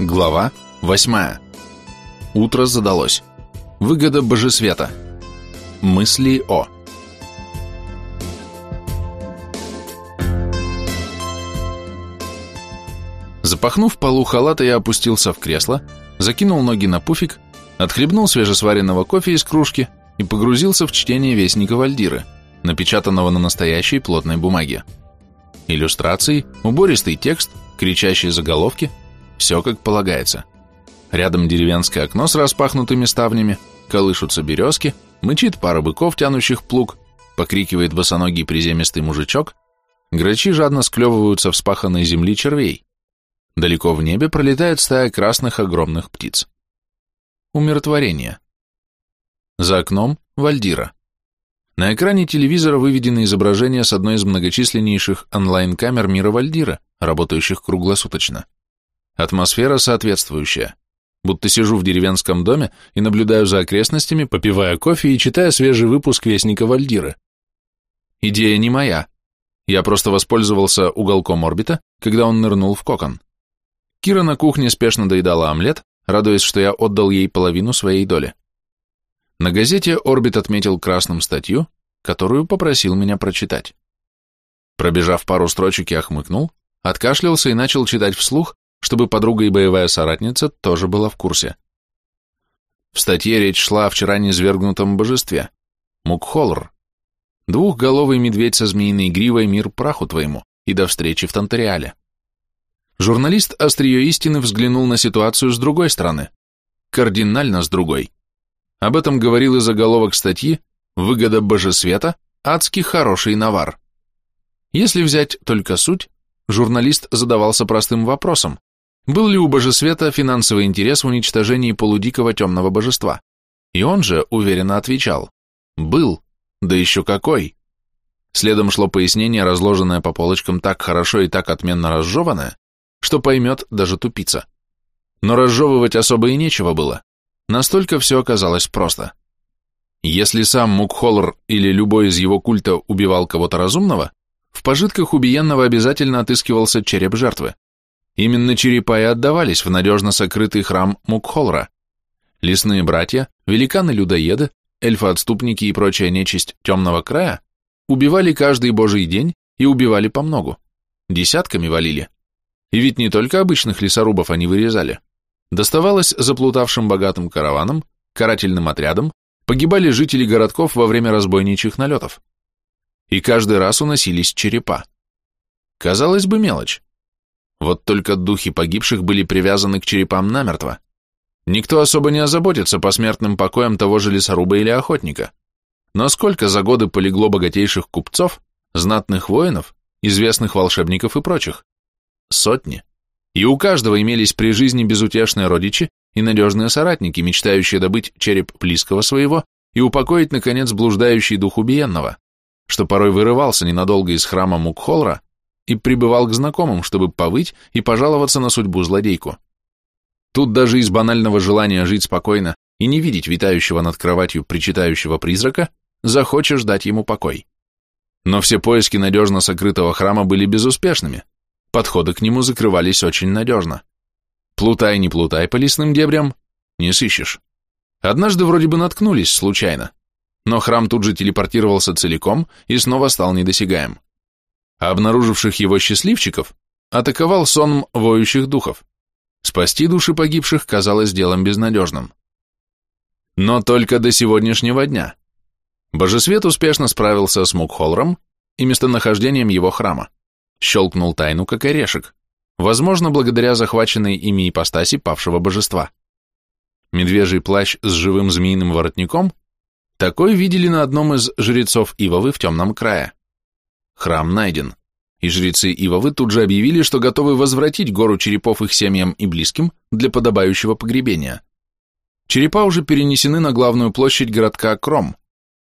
Глава 8. Утро задалось. Выгода божесвета. Мысли о. Запахнув полу халата, я опустился в кресло, закинул ноги на пуфик, отхлебнул свежесваренного кофе из кружки и погрузился в чтение Вестника Вальдиры, напечатанного на настоящей плотной бумаге. Иллюстрации, убористый текст, кричащие заголовки – все как полагается. Рядом деревенское окно с распахнутыми ставнями, колышутся березки, мычит пара быков, тянущих плуг, покрикивает босоногий приземистый мужичок, грачи жадно склевываются в спаханной земли червей. Далеко в небе пролетает стая красных огромных птиц. Умиротворение. За окном – Вальдира. На экране телевизора выведено изображение с одной из многочисленнейших онлайн-камер мира Вальдира, работающих круглосуточно. Атмосфера соответствующая. Будто сижу в деревенском доме и наблюдаю за окрестностями, попивая кофе и читая свежий выпуск Вестника Вальдира. Идея не моя. Я просто воспользовался уголком орбита, когда он нырнул в кокон. Кира на кухне спешно доедала омлет, радуясь, что я отдал ей половину своей доли. На газете «Орбит» отметил красным статью, которую попросил меня прочитать. Пробежав пару строчек, я хмыкнул, откашлялся и начал читать вслух, чтобы подруга и боевая соратница тоже была в курсе. В статье речь шла о вчера низвергнутом божестве, Мукхолр, двухголовый медведь со змеиной гривой мир праху твоему, и до встречи в Тантериале. Журналист «Острие истины» взглянул на ситуацию с другой стороны, кардинально с другой. Об этом говорил и заголовок статьи «Выгода божесвета. Адский хороший навар». Если взять только суть, журналист задавался простым вопросом. Был ли у божесвета финансовый интерес в уничтожении полудикого темного божества? И он же уверенно отвечал «Был, да еще какой!» Следом шло пояснение, разложенное по полочкам так хорошо и так отменно разжеванное, что поймет даже тупица. Но разжевывать особо и нечего было. Настолько все оказалось просто. Если сам Мукхоллер или любой из его культа убивал кого-то разумного, в пожитках убиенного обязательно отыскивался череп жертвы. Именно черепа и отдавались в надежно сокрытый храм Мукхолра. Лесные братья, великаны-людоеды, эльфы-отступники и прочая нечисть темного края убивали каждый божий день и убивали по многу. Десятками валили. И ведь не только обычных лесорубов они вырезали. Доставалось заплутавшим богатым караванам, карательным отрядам, погибали жители городков во время разбойничьих налетов. И каждый раз уносились черепа. Казалось бы, мелочь. Вот только духи погибших были привязаны к черепам намертво. Никто особо не озаботится посмертным покоем того же лесоруба или охотника. Но сколько за годы полегло богатейших купцов, знатных воинов, известных волшебников и прочих? Сотни. И у каждого имелись при жизни безутешные родичи и надежные соратники, мечтающие добыть череп близкого своего и упокоить, наконец, блуждающий дух убиенного, что порой вырывался ненадолго из храма Мукхолра и прибывал к знакомым, чтобы повыть и пожаловаться на судьбу злодейку. Тут даже из банального желания жить спокойно и не видеть витающего над кроватью причитающего призрака, захочешь дать ему покой. Но все поиски надежно сокрытого храма были безуспешными, Подходы к нему закрывались очень надежно. Плутай, не плутай по лесным дебрям, не сыщешь. Однажды вроде бы наткнулись случайно, но храм тут же телепортировался целиком и снова стал недосягаем. Обнаруживших его счастливчиков атаковал сон воющих духов. Спасти души погибших казалось делом безнадежным. Но только до сегодняшнего дня. Божесвет успешно справился с Мукхолром и местонахождением его храма щелкнул тайну, как орешек, возможно, благодаря захваченной ими ипостаси павшего божества. Медвежий плащ с живым змеиным воротником такой видели на одном из жрецов Ивовы в темном крае. Храм найден, и жрецы Ивовы тут же объявили, что готовы возвратить гору черепов их семьям и близким для подобающего погребения. Черепа уже перенесены на главную площадь городка Кром,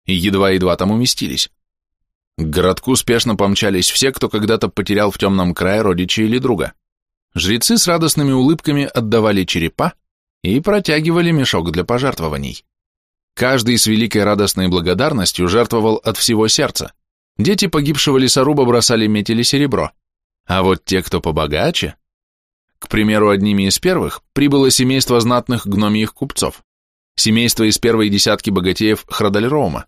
и едва-едва там уместились. К городку спешно помчались все, кто когда-то потерял в темном крае родича или друга. Жрецы с радостными улыбками отдавали черепа и протягивали мешок для пожертвований. Каждый с великой радостной благодарностью жертвовал от всего сердца. Дети погибшего лесоруба бросали медь или серебро, а вот те, кто побогаче... К примеру, одними из первых прибыло семейство знатных гномиих купцов, семейство из первой десятки богатеев Храдальроума.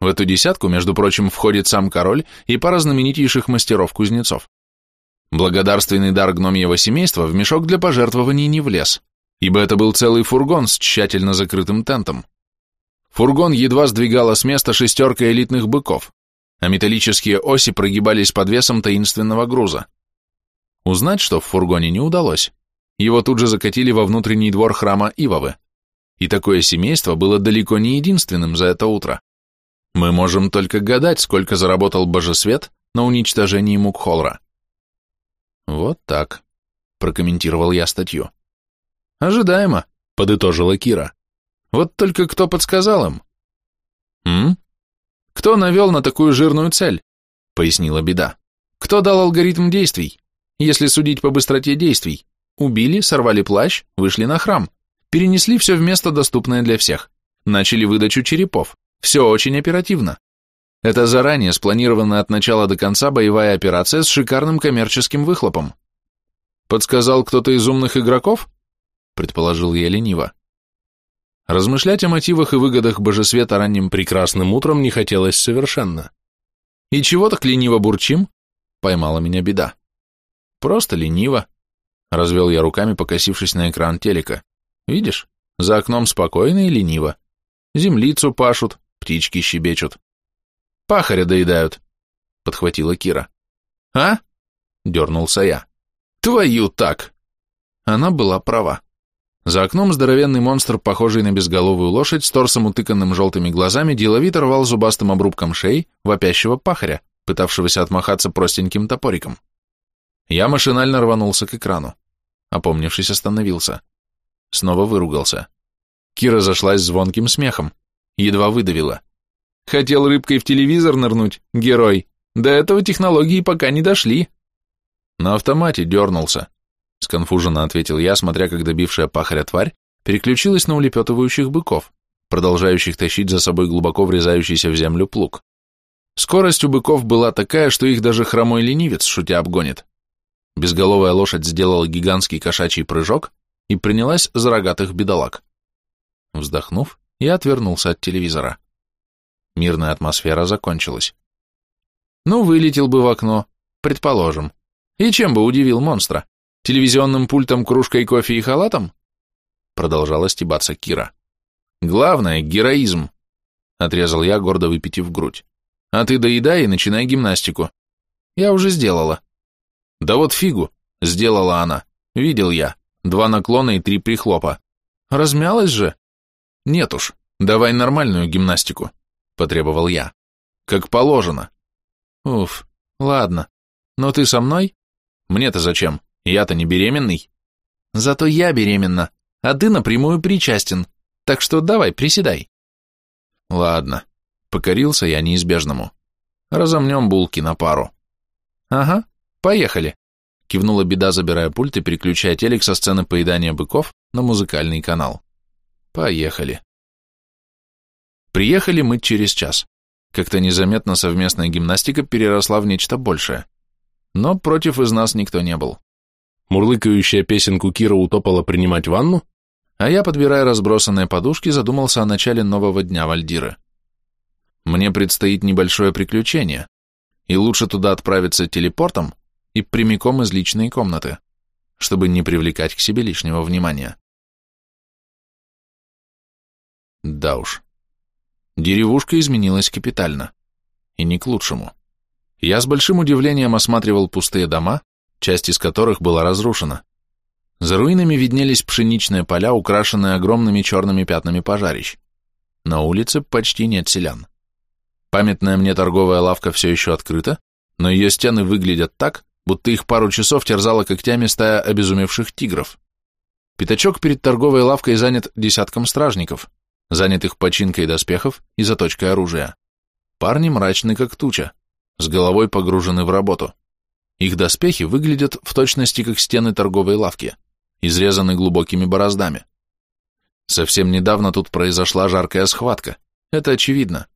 В эту десятку, между прочим, входит сам король и пара знаменитейших мастеров-кузнецов. Благодарственный дар гномьего семейства в мешок для пожертвований не влез, ибо это был целый фургон с тщательно закрытым тентом. Фургон едва сдвигала с места шестерка элитных быков, а металлические оси прогибались под весом таинственного груза. Узнать, что в фургоне не удалось. Его тут же закатили во внутренний двор храма Ивовы. И такое семейство было далеко не единственным за это утро. Мы можем только гадать, сколько заработал Божесвет на уничтожении Мукхолра. Вот так, прокомментировал я статью. Ожидаемо, подытожила Кира. Вот только кто подсказал им? М? Кто навел на такую жирную цель? Пояснила беда. Кто дал алгоритм действий? Если судить по быстроте действий. Убили, сорвали плащ, вышли на храм. Перенесли все в место, доступное для всех. Начали выдачу черепов. Все очень оперативно. Это заранее спланированная от начала до конца боевая операция с шикарным коммерческим выхлопом. Подсказал кто-то из умных игроков? Предположил я лениво. Размышлять о мотивах и выгодах божесвета ранним прекрасным утром не хотелось совершенно. «И чего так лениво бурчим?» — поймала меня беда. «Просто лениво», — развел я руками, покосившись на экран телека. «Видишь, за окном спокойно и лениво. Землицу пашут, птички щебечут. Пахаря доедают», — подхватила Кира. «А?» — дернулся я. «Твою так!» Она была права. За окном здоровенный монстр, похожий на безголовую лошадь, с торсом утыканным желтыми глазами, деловито рвал зубастым обрубком шеи вопящего пахаря, пытавшегося отмахаться простеньким топориком. Я машинально рванулся к экрану. Опомнившись, остановился. Снова выругался. Кира зашлась звонким смехом. Едва выдавила. Хотел рыбкой в телевизор нырнуть, герой. До этого технологии пока не дошли. На автомате дернулся. Сконфуженно ответил я, смотря как добившая пахаря тварь переключилась на улепетывающих быков, продолжающих тащить за собой глубоко врезающийся в землю плуг. Скорость у быков была такая, что их даже хромой ленивец шутя обгонит. Безголовая лошадь сделала гигантский кошачий прыжок и принялась за рогатых бедолаг. Вздохнув, я отвернулся от телевизора. Мирная атмосфера закончилась. Ну, вылетел бы в окно, предположим. И чем бы удивил монстра? Телевизионным пультом, кружкой кофе и халатом? Продолжала стебаться Кира. Главное — героизм, отрезал я, гордо выпитив грудь. А ты доедай и начинай гимнастику. Я уже сделала. Да вот фигу, сделала она. Видел я. Два наклона и три прихлопа. Размялась же? Нет уж, давай нормальную гимнастику, потребовал я. Как положено. Уф, ладно. Но ты со мной? Мне-то зачем? Я-то не беременный. Зато я беременна, а ты напрямую причастен, так что давай, приседай. Ладно, покорился я неизбежному. Разомнем булки на пару. Ага, поехали. Кивнула беда, забирая пульт и переключая телек со сцены поедания быков на музыкальный канал. Поехали. Приехали мы через час. Как-то незаметно совместная гимнастика переросла в нечто большее. Но против из нас никто не был. Мурлыкающая песенку Кира утопала принимать ванну, а я, подбирая разбросанные подушки, задумался о начале нового дня Вальдиры. Мне предстоит небольшое приключение, и лучше туда отправиться телепортом и прямиком из личной комнаты, чтобы не привлекать к себе лишнего внимания. Да уж. Деревушка изменилась капитально. И не к лучшему. Я с большим удивлением осматривал пустые дома, часть из которых была разрушена. За руинами виднелись пшеничные поля, украшенные огромными черными пятнами пожарищ. На улице почти нет селян. Памятная мне торговая лавка все еще открыта, но ее стены выглядят так, будто их пару часов терзала когтями стая обезумевших тигров. Пятачок перед торговой лавкой занят десятком стражников, занятых починкой доспехов и заточкой оружия. Парни мрачны, как туча, с головой погружены в работу. Их доспехи выглядят в точности как стены торговой лавки, изрезаны глубокими бороздами. Совсем недавно тут произошла жаркая схватка, это очевидно.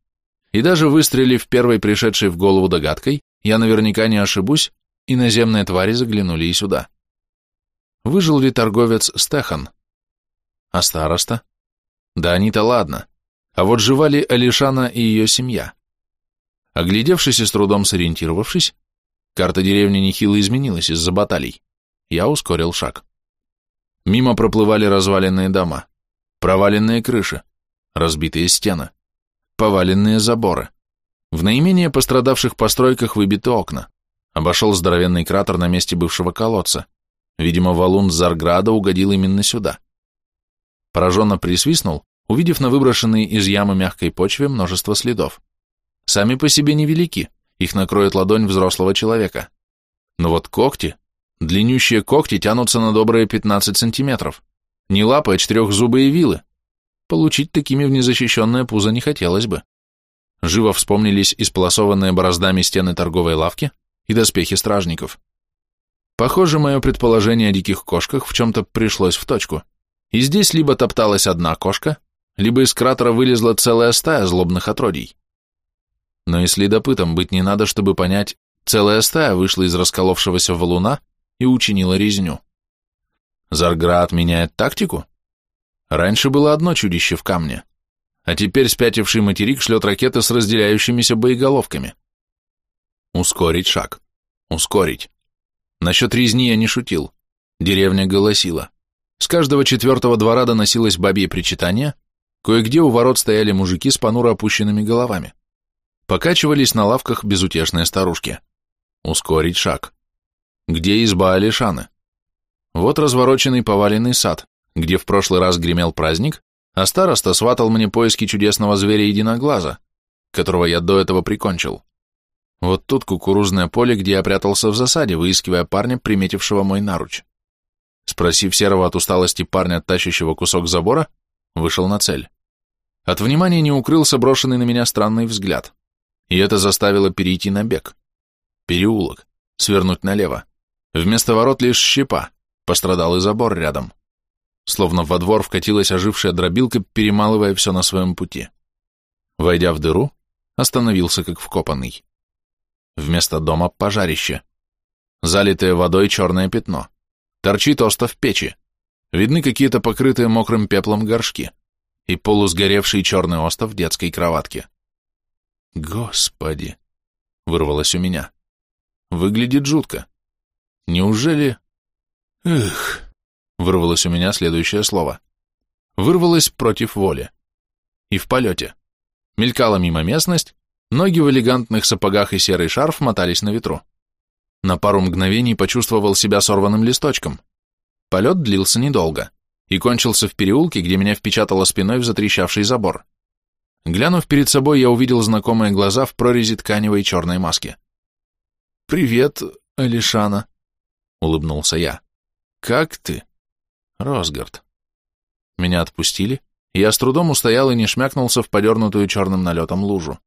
И даже выстрелив первой пришедшей в голову догадкой, я наверняка не ошибусь, иноземные твари заглянули и сюда. Выжил ли торговец Стехан? А староста? Да они-то ладно. А вот жива ли Алишана и ее семья? Оглядевшись и с трудом сориентировавшись, карта деревни нехило изменилась из-за баталий. Я ускорил шаг. Мимо проплывали разваленные дома, проваленные крыши, разбитые стены, поваленные заборы. В наименее пострадавших постройках выбиты окна. Обошел здоровенный кратер на месте бывшего колодца. Видимо, валун Зарграда угодил именно сюда. Пораженно присвистнул, увидев на выброшенной из ямы мягкой почве множество следов. Сами по себе невелики, их накроет ладонь взрослого человека. Но вот когти, длиннющие когти тянутся на добрые 15 сантиметров. Не лапы, а четырехзубые вилы. Получить такими в незащищенное пузо не хотелось бы. Живо вспомнились исполосованные бороздами стены торговой лавки и доспехи стражников. Похоже, мое предположение о диких кошках в чем-то пришлось в точку. И здесь либо топталась одна кошка, либо из кратера вылезла целая стая злобных отродий. Но и следопытом быть не надо, чтобы понять, целая стая вышла из расколовшегося валуна и учинила резню. Зарград меняет тактику? Раньше было одно чудище в камне, а теперь спятивший материк шлет ракеты с разделяющимися боеголовками. Ускорить шаг. Ускорить. Насчет резни я не шутил. Деревня голосила. С каждого четвертого двора доносилось бабье причитание, кое-где у ворот стояли мужики с понуро опущенными головами. Покачивались на лавках безутешные старушки. Ускорить шаг. Где изба Алишаны? Вот развороченный поваленный сад, где в прошлый раз гремел праздник, а староста сватал мне поиски чудесного зверя единоглаза, которого я до этого прикончил. Вот тут кукурузное поле, где я прятался в засаде, выискивая парня, приметившего мой наруч. Спросив серого от усталости парня, тащащего кусок забора, вышел на цель. От внимания не укрылся брошенный на меня странный взгляд и это заставило перейти на бег. Переулок, свернуть налево. Вместо ворот лишь щепа, пострадал и забор рядом. Словно во двор вкатилась ожившая дробилка, перемалывая все на своем пути. Войдя в дыру, остановился как вкопанный. Вместо дома пожарище. Залитое водой черное пятно. Торчит остов печи. Видны какие-то покрытые мокрым пеплом горшки и полусгоревший черный остов детской кроватки. Господи! Вырвалось у меня. Выглядит жутко. Неужели... Эх! Вырвалось у меня следующее слово. Вырвалось против воли. И в полете. Мелькала мимо местность, ноги в элегантных сапогах и серый шарф мотались на ветру. На пару мгновений почувствовал себя сорванным листочком. Полет длился недолго и кончился в переулке, где меня впечатало спиной в затрещавший забор. Глянув перед собой, я увидел знакомые глаза в прорези тканевой черной маски. «Привет, Алишана», — улыбнулся я. «Как ты?» «Росгард». Меня отпустили, я с трудом устоял и не шмякнулся в подернутую черным налетом лужу.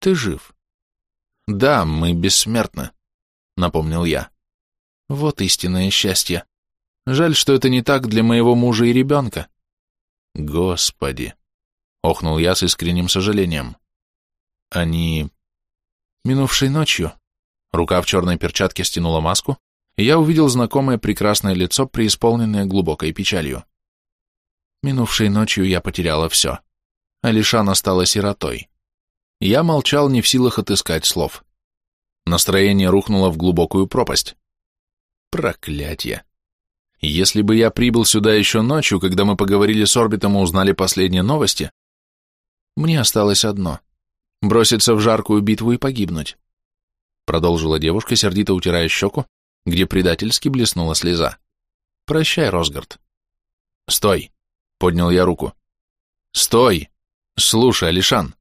«Ты жив?» «Да, мы бессмертны», — напомнил я. «Вот истинное счастье. Жаль, что это не так для моего мужа и ребенка». «Господи!» Охнул я с искренним сожалением. Они... Минувшей ночью. Рука в черной перчатке стянула маску, и я увидел знакомое прекрасное лицо, преисполненное глубокой печалью. Минувшей ночью я потеряла все. Алишана стала сиротой. Я молчал, не в силах отыскать слов. Настроение рухнуло в глубокую пропасть. Проклятье. Если бы я прибыл сюда еще ночью, когда мы поговорили с Орбитом и узнали последние новости, мне осталось одно — броситься в жаркую битву и погибнуть. Продолжила девушка, сердито утирая щеку, где предательски блеснула слеза. Прощай, Росгард. Стой! Поднял я руку. Стой! Слушай, Алишан,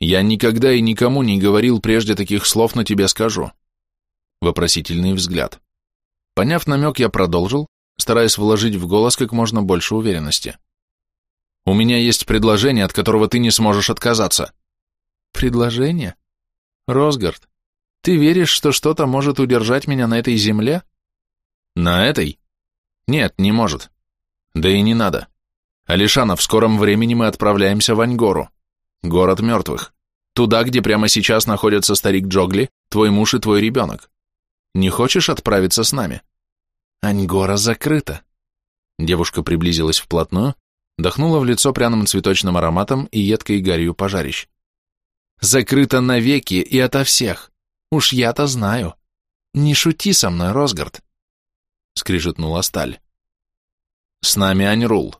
я никогда и никому не говорил прежде таких слов, но тебе скажу. Вопросительный взгляд. Поняв намек, я продолжил, стараясь вложить в голос как можно больше уверенности. У меня есть предложение, от которого ты не сможешь отказаться. Предложение? Росгард, ты веришь, что что-то может удержать меня на этой земле? На этой? Нет, не может. Да и не надо. Алишана, в скором времени мы отправляемся в Аньгору, город мертвых, туда, где прямо сейчас находятся старик Джогли, твой муж и твой ребенок. Не хочешь отправиться с нами? Аньгора закрыта. Девушка приблизилась вплотную, дохнула в лицо пряным цветочным ароматом и едкой гарью пожарищ. Закрыта навеки и ото всех. Уж я-то знаю. Не шути со мной, Росгард. Скрижетнула сталь. С нами Аньрул.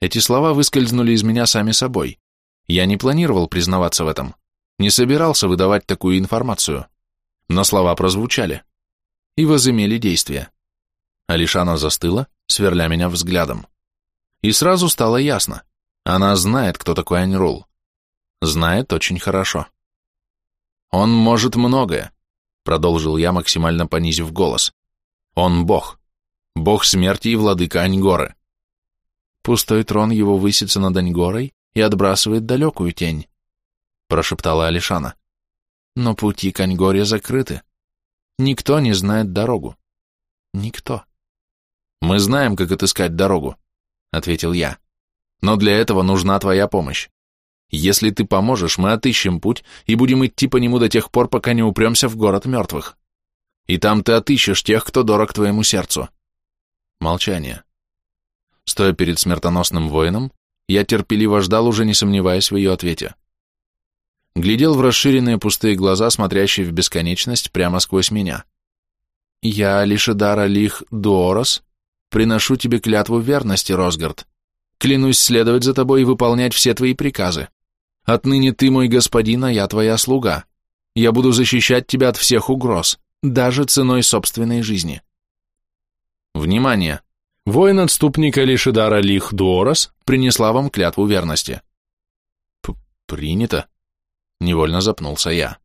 Эти слова выскользнули из меня сами собой. Я не планировал признаваться в этом, не собирался выдавать такую информацию. Но слова прозвучали и возымели действие. Алишана застыла, сверля меня взглядом. И сразу стало ясно. Она знает, кто такой Аньрул. Знает очень хорошо. «Он может многое», — продолжил я, максимально понизив голос. «Он бог. Бог смерти и владыка Аньгоры. Пустой трон его высится над Аньгорой и отбрасывает далекую тень», — прошептала Алишана. «Но пути к Аньгоре закрыты. Никто не знает дорогу. Никто». «Мы знаем, как отыскать дорогу», — ответил я. «Но для этого нужна твоя помощь. Если ты поможешь, мы отыщем путь и будем идти по нему до тех пор, пока не упремся в город мертвых. И там ты отыщешь тех, кто дорог твоему сердцу». Молчание. Стоя перед смертоносным воином, я терпеливо ждал, уже не сомневаясь в ее ответе. Глядел в расширенные пустые глаза, смотрящие в бесконечность прямо сквозь меня. «Я, Лишедар Алих Дуорос, приношу тебе клятву верности, Росгард. Клянусь следовать за тобой и выполнять все твои приказы. Отныне ты мой господин, а я твоя слуга. Я буду защищать тебя от всех угроз, даже ценой собственной жизни». Внимание! Воин-отступник Алишидара Лих Дуорос принесла вам клятву верности. П «Принято», — невольно запнулся я.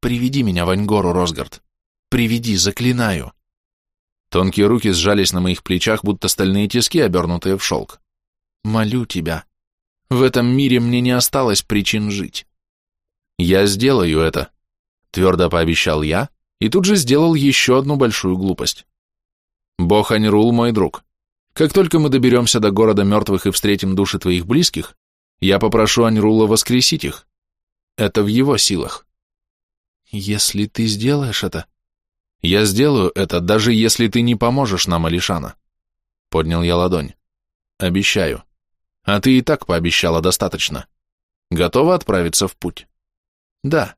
«Приведи меня в Аньгору, Росгард. Приведи, заклинаю». Тонкие руки сжались на моих плечах, будто стальные тиски, обернутые в шелк. «Молю тебя. В этом мире мне не осталось причин жить». «Я сделаю это», — твердо пообещал я, и тут же сделал еще одну большую глупость. Бог Анирул мой друг. Как только мы доберемся до города мертвых и встретим души твоих близких, я попрошу Аньрула воскресить их. Это в его силах. Если ты сделаешь это... Я сделаю это, даже если ты не поможешь нам, Алишана. Поднял я ладонь. Обещаю. А ты и так пообещала достаточно. Готова отправиться в путь? Да.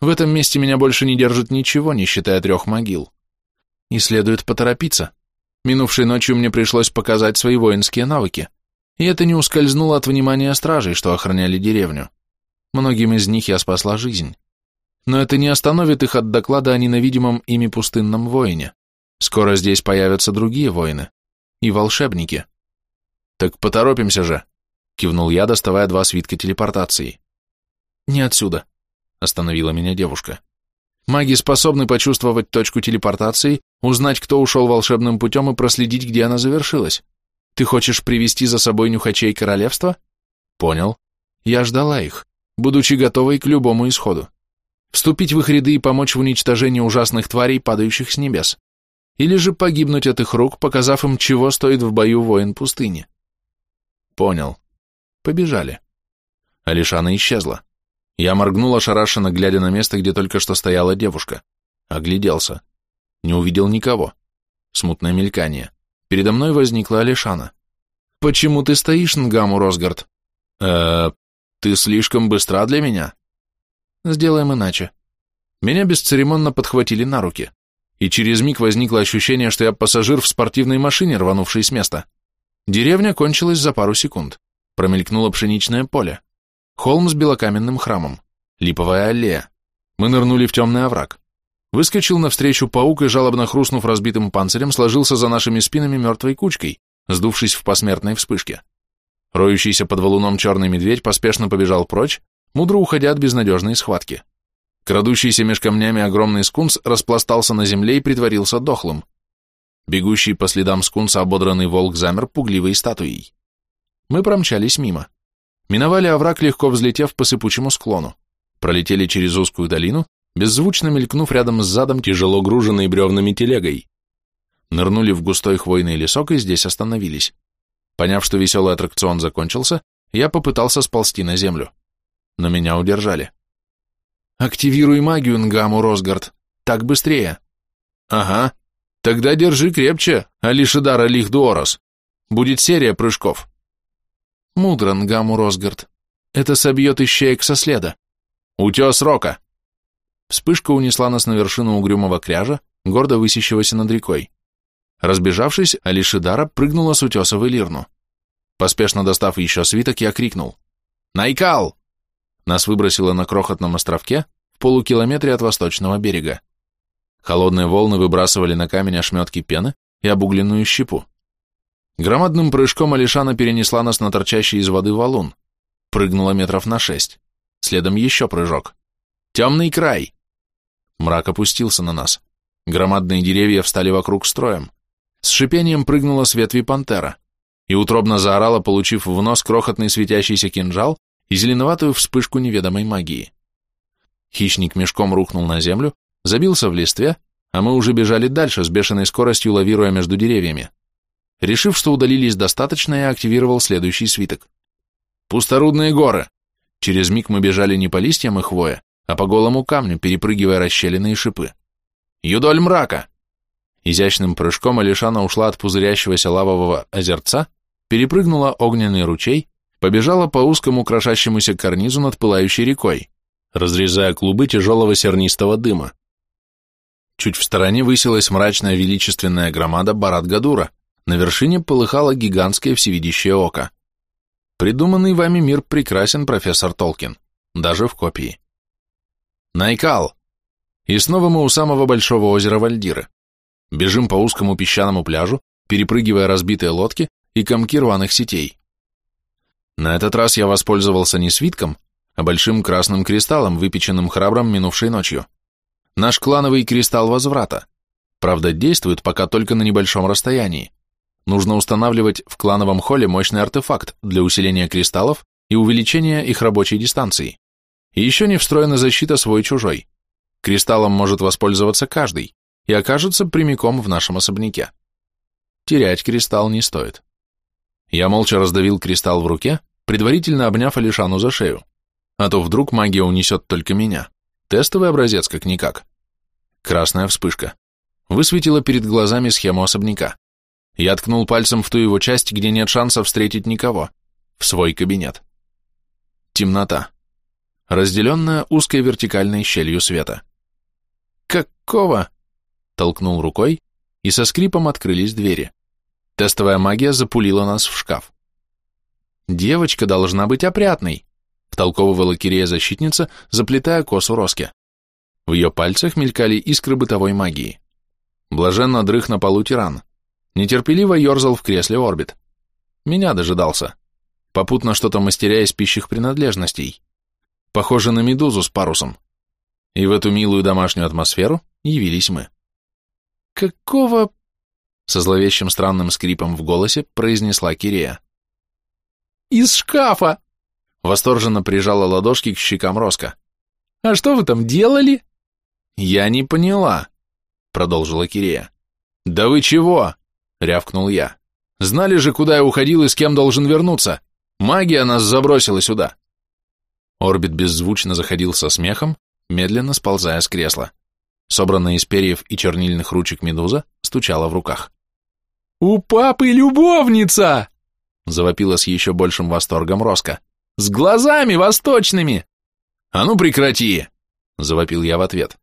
В этом месте меня больше не держит ничего, не считая трех могил. И следует поторопиться. Минувшей ночью мне пришлось показать свои воинские навыки, и это не ускользнуло от внимания стражей, что охраняли деревню. Многим из них я спасла жизнь. Но это не остановит их от доклада о ненавидимом ими пустынном воине. Скоро здесь появятся другие воины. И волшебники. Так поторопимся же, кивнул я, доставая два свитка телепортации. Не отсюда, остановила меня девушка. Маги способны почувствовать точку телепортации, узнать, кто ушел волшебным путем и проследить, где она завершилась. Ты хочешь привести за собой нюхачей королевства? Понял. Я ждала их, будучи готовой к любому исходу. Вступить в их ряды и помочь в уничтожении ужасных тварей, падающих с небес. Или же погибнуть от их рук, показав им, чего стоит в бою воин пустыни. Понял. Побежали. Алишана исчезла. Я моргнул ошарашенно, глядя на место, где только что стояла девушка. Огляделся. Не увидел никого. Смутное мелькание. Передо мной возникла Алишана. «Почему ты стоишь, Нгаму Росгард?» э ты слишком быстра для меня?» «Сделаем иначе». Меня бесцеремонно подхватили на руки, и через миг возникло ощущение, что я пассажир в спортивной машине, рванувшей с места. Деревня кончилась за пару секунд. Промелькнуло пшеничное поле. Холм с белокаменным храмом. Липовая аллея. Мы нырнули в темный овраг. Выскочил навстречу паук и, жалобно хрустнув разбитым панцирем, сложился за нашими спинами мертвой кучкой, сдувшись в посмертной вспышке. Роющийся под валуном черный медведь поспешно побежал прочь, мудро уходя от безнадежной схватки. Крадущийся меж камнями огромный скунс распластался на земле и притворился дохлым. Бегущий по следам скунса ободранный волк замер пугливой статуей. Мы промчались мимо. Миновали овраг, легко взлетев по сыпучему склону. Пролетели через узкую долину, беззвучно мелькнув рядом с задом тяжело груженной бревнами телегой. Нырнули в густой хвойный лесок и здесь остановились. Поняв, что веселый аттракцион закончился, я попытался сползти на землю. Но меня удержали. «Активируй магию, Нгаму Росгард! Так быстрее!» «Ага!» Тогда держи крепче, Алишидара Лихдуорос. Будет серия прыжков. Мудро, Нгаму Росгард. Это собьет ищеек со следа. Утес рока. Вспышка унесла нас на вершину угрюмого кряжа, гордо высящегося над рекой. Разбежавшись, Алишидара прыгнула с утеса в Элирну. Поспешно достав еще свиток, я крикнул. «Найкал!» Нас выбросило на крохотном островке в полукилометре от восточного берега. Холодные волны выбрасывали на камень ошметки пены и обугленную щепу. Громадным прыжком Алишана перенесла нас на торчащий из воды валун. Прыгнула метров на шесть. Следом еще прыжок. «Темный край!» Мрак опустился на нас. Громадные деревья встали вокруг строем. С шипением прыгнула с ветви пантера и утробно заорала, получив в нос крохотный светящийся кинжал и зеленоватую вспышку неведомой магии. Хищник мешком рухнул на землю, забился в листве, а мы уже бежали дальше с бешеной скоростью, лавируя между деревьями. Решив, что удалились достаточно, я активировал следующий свиток. «Пусторудные горы!» Через миг мы бежали не по листьям и хвоя, а по голому камню, перепрыгивая расщелины и шипы. «Юдоль мрака!» Изящным прыжком Алишана ушла от пузырящегося лавового озерца, перепрыгнула огненный ручей, побежала по узкому крошащемуся карнизу над пылающей рекой, разрезая клубы тяжелого сернистого дыма. Чуть в стороне высилась мрачная величественная громада Барат-Гадура, на вершине полыхало гигантское всевидящее око. Придуманный вами мир прекрасен, профессор Толкин, даже в копии. Найкал! И снова мы у самого большого озера Вальдиры. Бежим по узкому песчаному пляжу, перепрыгивая разбитые лодки и комки рваных сетей. На этот раз я воспользовался не свитком, а большим красным кристаллом, выпеченным храбром минувшей ночью. Наш клановый кристалл возврата. Правда, действует пока только на небольшом расстоянии. Нужно устанавливать в клановом холле мощный артефакт для усиления кристаллов и увеличения их рабочей дистанции. И еще не встроена защита свой-чужой. Кристаллом может воспользоваться каждый, и окажется прямиком в нашем особняке. Терять кристалл не стоит. Я молча раздавил кристалл в руке, предварительно обняв Алишану за шею, а то вдруг магия унесет только меня. Тестовый образец как-никак. Красная вспышка. Высветила перед глазами схему особняка. Я ткнул пальцем в ту его часть, где нет шанса встретить никого. В свой кабинет. Темнота. Разделенная узкой вертикальной щелью света. «Какого?» толкнул рукой, и со скрипом открылись двери. Тестовая магия запулила нас в шкаф. «Девочка должна быть опрятной», — втолковывала Кирея-защитница, заплетая косу Роске. В ее пальцах мелькали искры бытовой магии. Блаженно дрых на полу тиран. Нетерпеливо ерзал в кресле орбит. Меня дожидался. Попутно что-то мастеря из пищих принадлежностей. Похоже на медузу с парусом. И в эту милую домашнюю атмосферу явились мы. «Какого...» — со зловещим странным скрипом в голосе произнесла Кирея. «Из шкафа!» — восторженно прижала ладошки к щекам Роска. «А что вы там делали?» «Я не поняла», — продолжила Кирея. «Да вы чего?» — рявкнул я. «Знали же, куда я уходил и с кем должен вернуться. Магия нас забросила сюда». Орбит беззвучно заходил со смехом, медленно сползая с кресла собранная из перьев и чернильных ручек медуза, стучала в руках. «У папы любовница!» — завопила с еще большим восторгом Роско. «С глазами восточными!» «А ну прекрати!» — завопил я в ответ.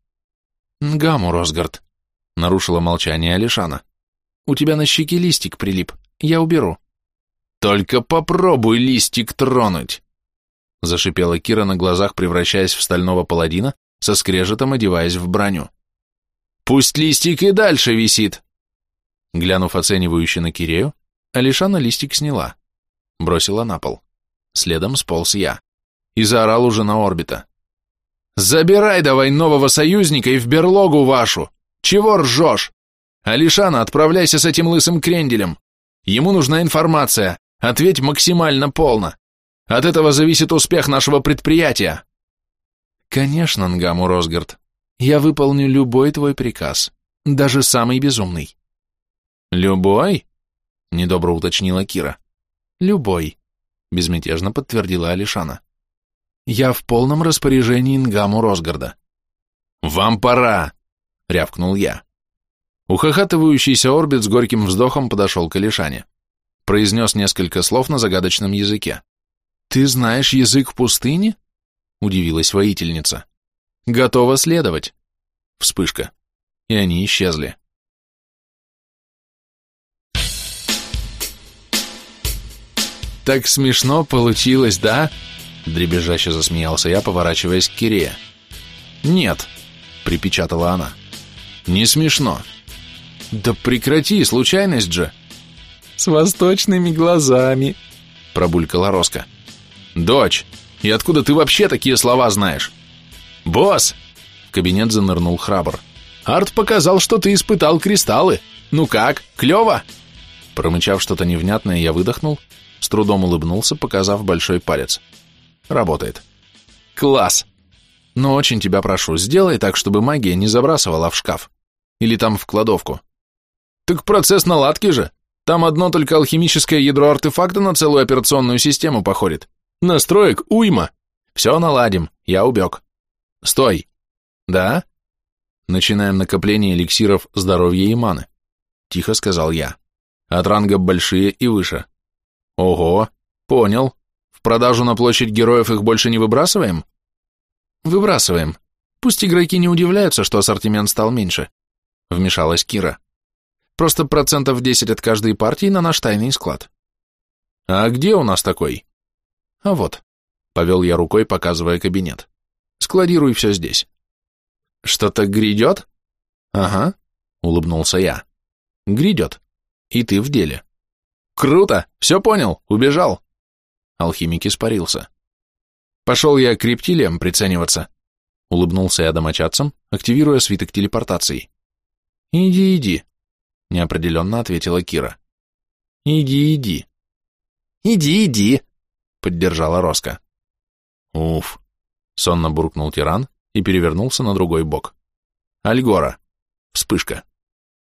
«Гаму, Росгард», — нарушила молчание Алишана. «У тебя на щеке листик прилип, я уберу». «Только попробуй листик тронуть!» Зашипела Кира на глазах, превращаясь в стального паладина, со скрежетом одеваясь в броню. Пусть листик и дальше висит. Глянув оценивающе на Кирею, Алишана листик сняла, бросила на пол. Следом сполз я и заорал уже на орбита. «Забирай давай нового союзника и в берлогу вашу! Чего ржешь? Алишана, отправляйся с этим лысым кренделем. Ему нужна информация, ответь максимально полно. От этого зависит успех нашего предприятия». «Конечно, Нгаму Росгард», я выполню любой твой приказ, даже самый безумный. Любой? Недобро уточнила Кира. Любой, безмятежно подтвердила Алишана. Я в полном распоряжении Ингаму Росгарда. Вам пора, рявкнул я. Ухахатывающийся орбит с горьким вздохом подошел к Алишане. Произнес несколько слов на загадочном языке. «Ты знаешь язык пустыни?» — удивилась воительница. «Готова следовать». Вспышка. И они исчезли. «Так смешно получилось, да?» Дребезжаще засмеялся я, поворачиваясь к Кире. «Нет», — припечатала она. «Не смешно». «Да прекрати, случайность же!» «С восточными глазами», — пробулькала Роско. «Дочь, и откуда ты вообще такие слова знаешь?» «Босс!» — кабинет занырнул храбр. «Арт показал, что ты испытал кристаллы. Ну как, клево?» Промычав что-то невнятное, я выдохнул, с трудом улыбнулся, показав большой палец. «Работает». «Класс! Но очень тебя прошу, сделай так, чтобы магия не забрасывала в шкаф. Или там в кладовку. Так процесс наладки же. Там одно только алхимическое ядро артефакта на целую операционную систему походит. Настроек уйма. Все наладим, я убег. Стой. Да? Начинаем накопление эликсиров здоровья и маны. Тихо сказал я. От ранга большие и выше. Ого, понял. В продажу на площадь героев их больше не выбрасываем? Выбрасываем. Пусть игроки не удивляются, что ассортимент стал меньше. Вмешалась Кира. Просто процентов 10 от каждой партии на наш тайный склад. А где у нас такой? А вот. Повел я рукой, показывая кабинет. Складируй все здесь. Что-то грядет? Ага, улыбнулся я. Грядет. И ты в деле. Круто, все понял, убежал. Алхимик испарился. Пошел я к рептилиям прицениваться. Улыбнулся я домочадцам, активируя свиток телепортации. Иди, иди, неопределенно ответила Кира. Иди, иди. Иди, иди, поддержала Роска. Уф, сонно буркнул тиран и перевернулся на другой бок. Альгора. Вспышка.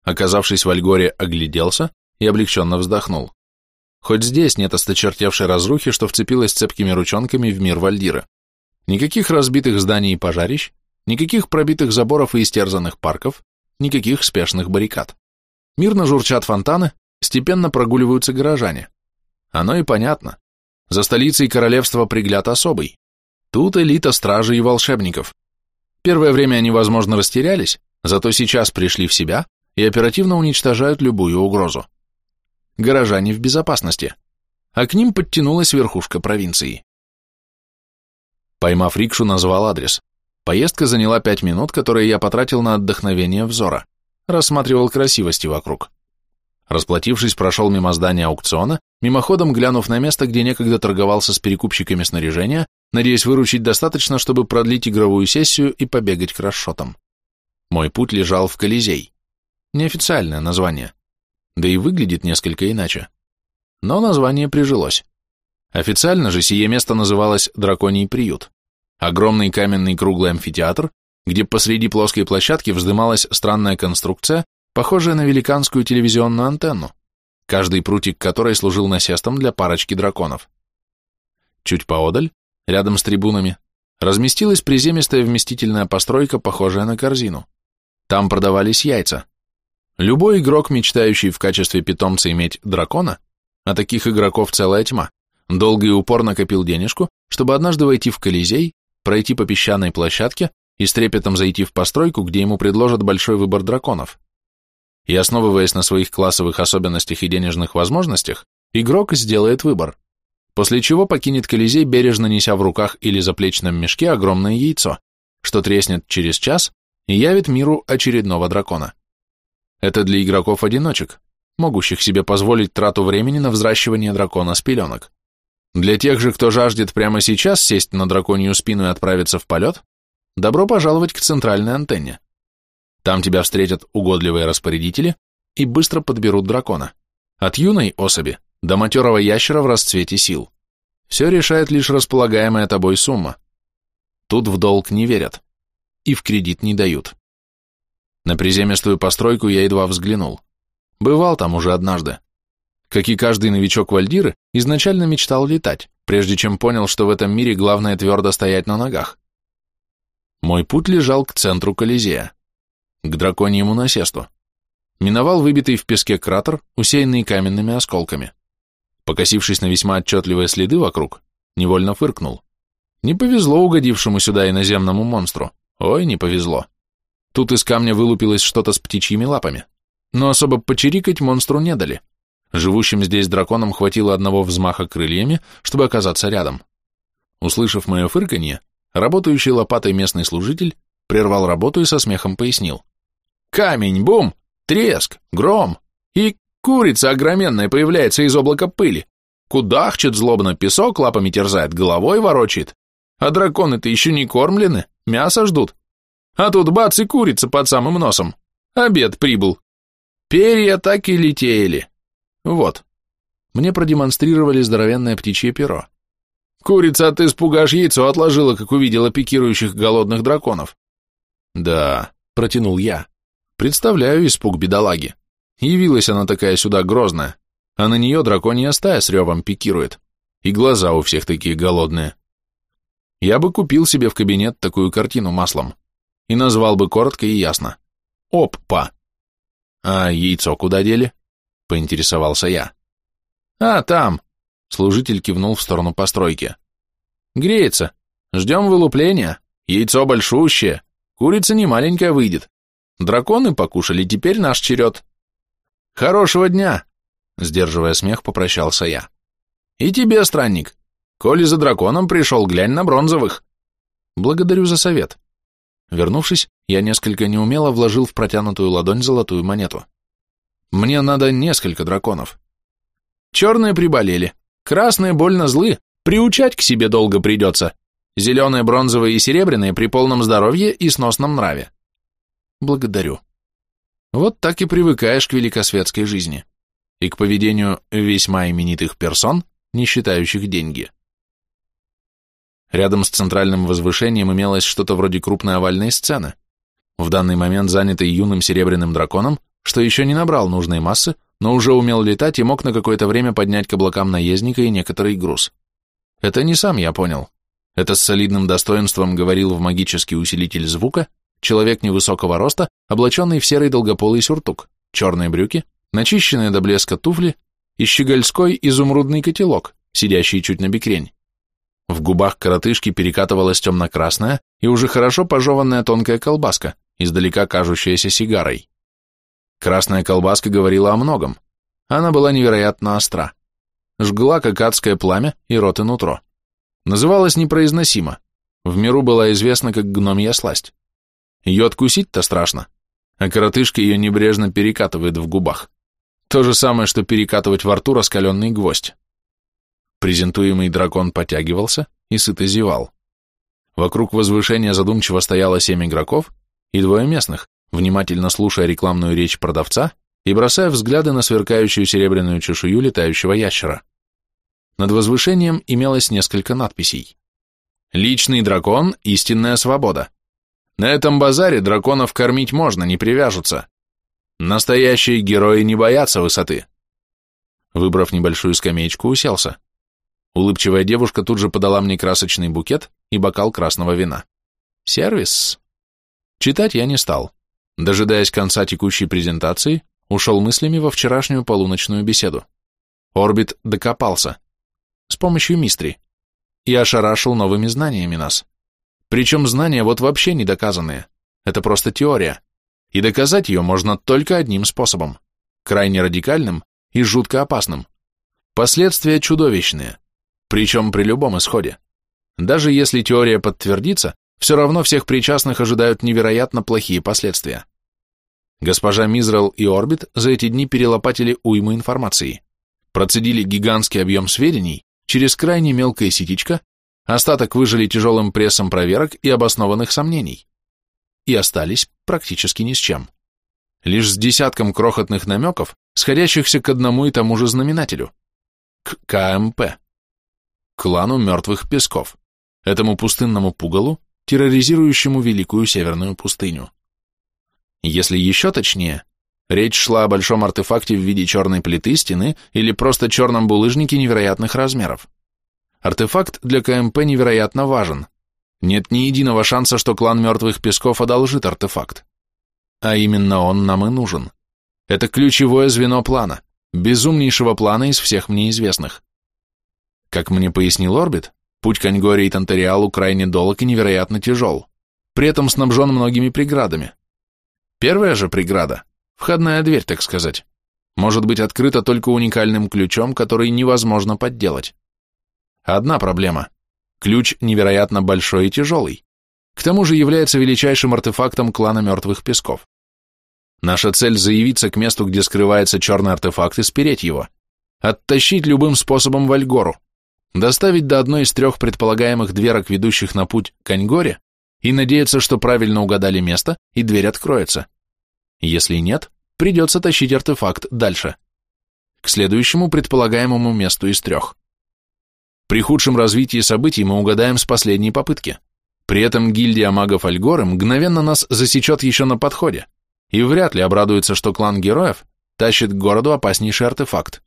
Оказавшись в Альгоре, огляделся и облегченно вздохнул. Хоть здесь нет осточертевшей разрухи, что вцепилась цепкими ручонками в мир Вальдира. Никаких разбитых зданий и пожарищ, никаких пробитых заборов и истерзанных парков, никаких спешных баррикад. Мирно журчат фонтаны, степенно прогуливаются горожане. Оно и понятно. За столицей королевства пригляд особый. Тут элита стражей и волшебников. Первое время они, возможно, растерялись, зато сейчас пришли в себя и оперативно уничтожают любую угрозу горожане в безопасности, а к ним подтянулась верхушка провинции. Поймав рикшу, назвал адрес. Поездка заняла пять минут, которые я потратил на отдохновение взора, рассматривал красивости вокруг. Расплатившись, прошел мимо здания аукциона, мимоходом глянув на место, где некогда торговался с перекупщиками снаряжения, надеясь выручить достаточно, чтобы продлить игровую сессию и побегать к расшотам. Мой путь лежал в Колизей. Неофициальное название да и выглядит несколько иначе. Но название прижилось. Официально же сие место называлось Драконий приют. Огромный каменный круглый амфитеатр, где посреди плоской площадки вздымалась странная конструкция, похожая на великанскую телевизионную антенну, каждый прутик которой служил насестом для парочки драконов. Чуть поодаль, рядом с трибунами, разместилась приземистая вместительная постройка, похожая на корзину. Там продавались яйца, Любой игрок, мечтающий в качестве питомца иметь дракона, а таких игроков целая тьма, долго и упорно копил денежку, чтобы однажды войти в Колизей, пройти по песчаной площадке и с трепетом зайти в постройку, где ему предложат большой выбор драконов. И основываясь на своих классовых особенностях и денежных возможностях, игрок сделает выбор, после чего покинет Колизей, бережно неся в руках или заплечном мешке огромное яйцо, что треснет через час и явит миру очередного дракона. Это для игроков-одиночек, могущих себе позволить трату времени на взращивание дракона с пеленок. Для тех же, кто жаждет прямо сейчас сесть на драконью спину и отправиться в полет, добро пожаловать к центральной антенне. Там тебя встретят угодливые распорядители и быстро подберут дракона. От юной особи до матерого ящера в расцвете сил. Все решает лишь располагаемая тобой сумма. Тут в долг не верят и в кредит не дают. На приземистую постройку я едва взглянул. Бывал там уже однажды. Как и каждый новичок Вальдиры, изначально мечтал летать, прежде чем понял, что в этом мире главное твердо стоять на ногах. Мой путь лежал к центру Колизея, к драконьему насесту. миновал выбитый в песке кратер, усеянный каменными осколками. Покосившись на весьма отчетливые следы вокруг, невольно фыркнул. Не повезло угодившему сюда иноземному монстру. Ой, не повезло. Тут из камня вылупилось что-то с птичьими лапами. Но особо почирикать монстру не дали. Живущим здесь драконам хватило одного взмаха крыльями, чтобы оказаться рядом. Услышав мое фырканье, работающий лопатой местный служитель прервал работу и со смехом пояснил. «Камень, бум! Треск! Гром! И курица огроменная появляется из облака пыли! Кудахчет злобно, песок лапами терзает, головой ворочает. А драконы-то еще не кормлены, мясо ждут. А тут бац и курица под самым носом. Обед прибыл. Перья так и летели. Вот. Мне продемонстрировали здоровенное птичье перо. Курица от испуга яйцо отложила, как увидела пикирующих голодных драконов. Да, протянул я. Представляю испуг бедолаги. Явилась она такая сюда грозная, а на нее драконья стая с ревом пикирует. И глаза у всех такие голодные. Я бы купил себе в кабинет такую картину маслом и назвал бы коротко и ясно. Опа! А яйцо куда дели? Поинтересовался я. А, там. Служитель кивнул в сторону постройки. Греется. Ждем вылупления. Яйцо большущее. Курица не маленькая выйдет. Драконы покушали, теперь наш черед. Хорошего дня, сдерживая смех, попрощался я. И тебе, странник. Коли за драконом пришел, глянь на бронзовых. Благодарю за совет. Вернувшись, я несколько неумело вложил в протянутую ладонь золотую монету. Мне надо несколько драконов. Черные приболели, красные больно злы, приучать к себе долго придется. Зеленые, бронзовые и серебряные при полном здоровье и сносном нраве. Благодарю. Вот так и привыкаешь к великосветской жизни и к поведению весьма именитых персон, не считающих деньги. Рядом с центральным возвышением имелось что-то вроде крупной овальной сцены, в данный момент занятой юным серебряным драконом, что еще не набрал нужной массы, но уже умел летать и мог на какое-то время поднять к облакам наездника и некоторый груз. Это не сам я понял. Это с солидным достоинством говорил в магический усилитель звука человек невысокого роста, облаченный в серый долгополый сюртук, черные брюки, начищенные до блеска туфли и щегольской изумрудный котелок, сидящий чуть на бекрень. В губах коротышки перекатывалась темно-красная и уже хорошо пожеванная тонкая колбаска, издалека кажущаяся сигарой. Красная колбаска говорила о многом. Она была невероятно остра. Жгла, как адское пламя, и рот и нутро. Называлась непроизносимо. В миру была известна как гномья сласть. Ее откусить-то страшно, а коротышка ее небрежно перекатывает в губах. То же самое, что перекатывать во рту раскаленный гвоздь. Презентуемый дракон потягивался и сыто зевал. Вокруг возвышения задумчиво стояло семь игроков и двое местных, внимательно слушая рекламную речь продавца и бросая взгляды на сверкающую серебряную чешую летающего ящера. Над возвышением имелось несколько надписей. «Личный дракон – истинная свобода». «На этом базаре драконов кормить можно, не привяжутся». «Настоящие герои не боятся высоты». Выбрав небольшую скамеечку, уселся. Улыбчивая девушка тут же подала мне красочный букет и бокал красного вина. Сервис. Читать я не стал. Дожидаясь конца текущей презентации, ушел мыслями во вчерашнюю полуночную беседу. Орбит докопался. С помощью мистри. И ошарашил новыми знаниями нас. Причем знания вот вообще не доказанные. Это просто теория. И доказать ее можно только одним способом. Крайне радикальным и жутко опасным. Последствия чудовищные причем при любом исходе. Даже если теория подтвердится, все равно всех причастных ожидают невероятно плохие последствия. Госпожа Мизрел и Орбит за эти дни перелопатили уйму информации, процедили гигантский объем сведений через крайне мелкое ситечко, остаток выжили тяжелым прессом проверок и обоснованных сомнений. И остались практически ни с чем. Лишь с десятком крохотных намеков, сходящихся к одному и тому же знаменателю – к КМП клану мертвых песков, этому пустынному пугалу, терроризирующему великую северную пустыню. Если еще точнее, речь шла о большом артефакте в виде черной плиты стены или просто черном булыжнике невероятных размеров. Артефакт для КМП невероятно важен. Нет ни единого шанса, что клан мертвых песков одолжит артефакт. А именно он нам и нужен. Это ключевое звено плана, безумнейшего плана из всех мне известных. Как мне пояснил Орбит, путь к Аньгоре и Тантериалу крайне долг и невероятно тяжел, при этом снабжен многими преградами. Первая же преграда, входная дверь, так сказать, может быть открыта только уникальным ключом, который невозможно подделать. Одна проблема. Ключ невероятно большой и тяжелый. К тому же является величайшим артефактом клана Мертвых Песков. Наша цель заявиться к месту, где скрывается черный артефакт, и спереть его. Оттащить любым способом в Альгору. Доставить до одной из трех предполагаемых дверок, ведущих на путь к Аньгоре, и надеяться, что правильно угадали место, и дверь откроется. Если нет, придется тащить артефакт дальше. К следующему предполагаемому месту из трех. При худшем развитии событий мы угадаем с последней попытки. При этом гильдия магов Альгоры мгновенно нас засечет еще на подходе и вряд ли обрадуется, что клан героев тащит к городу опаснейший артефакт.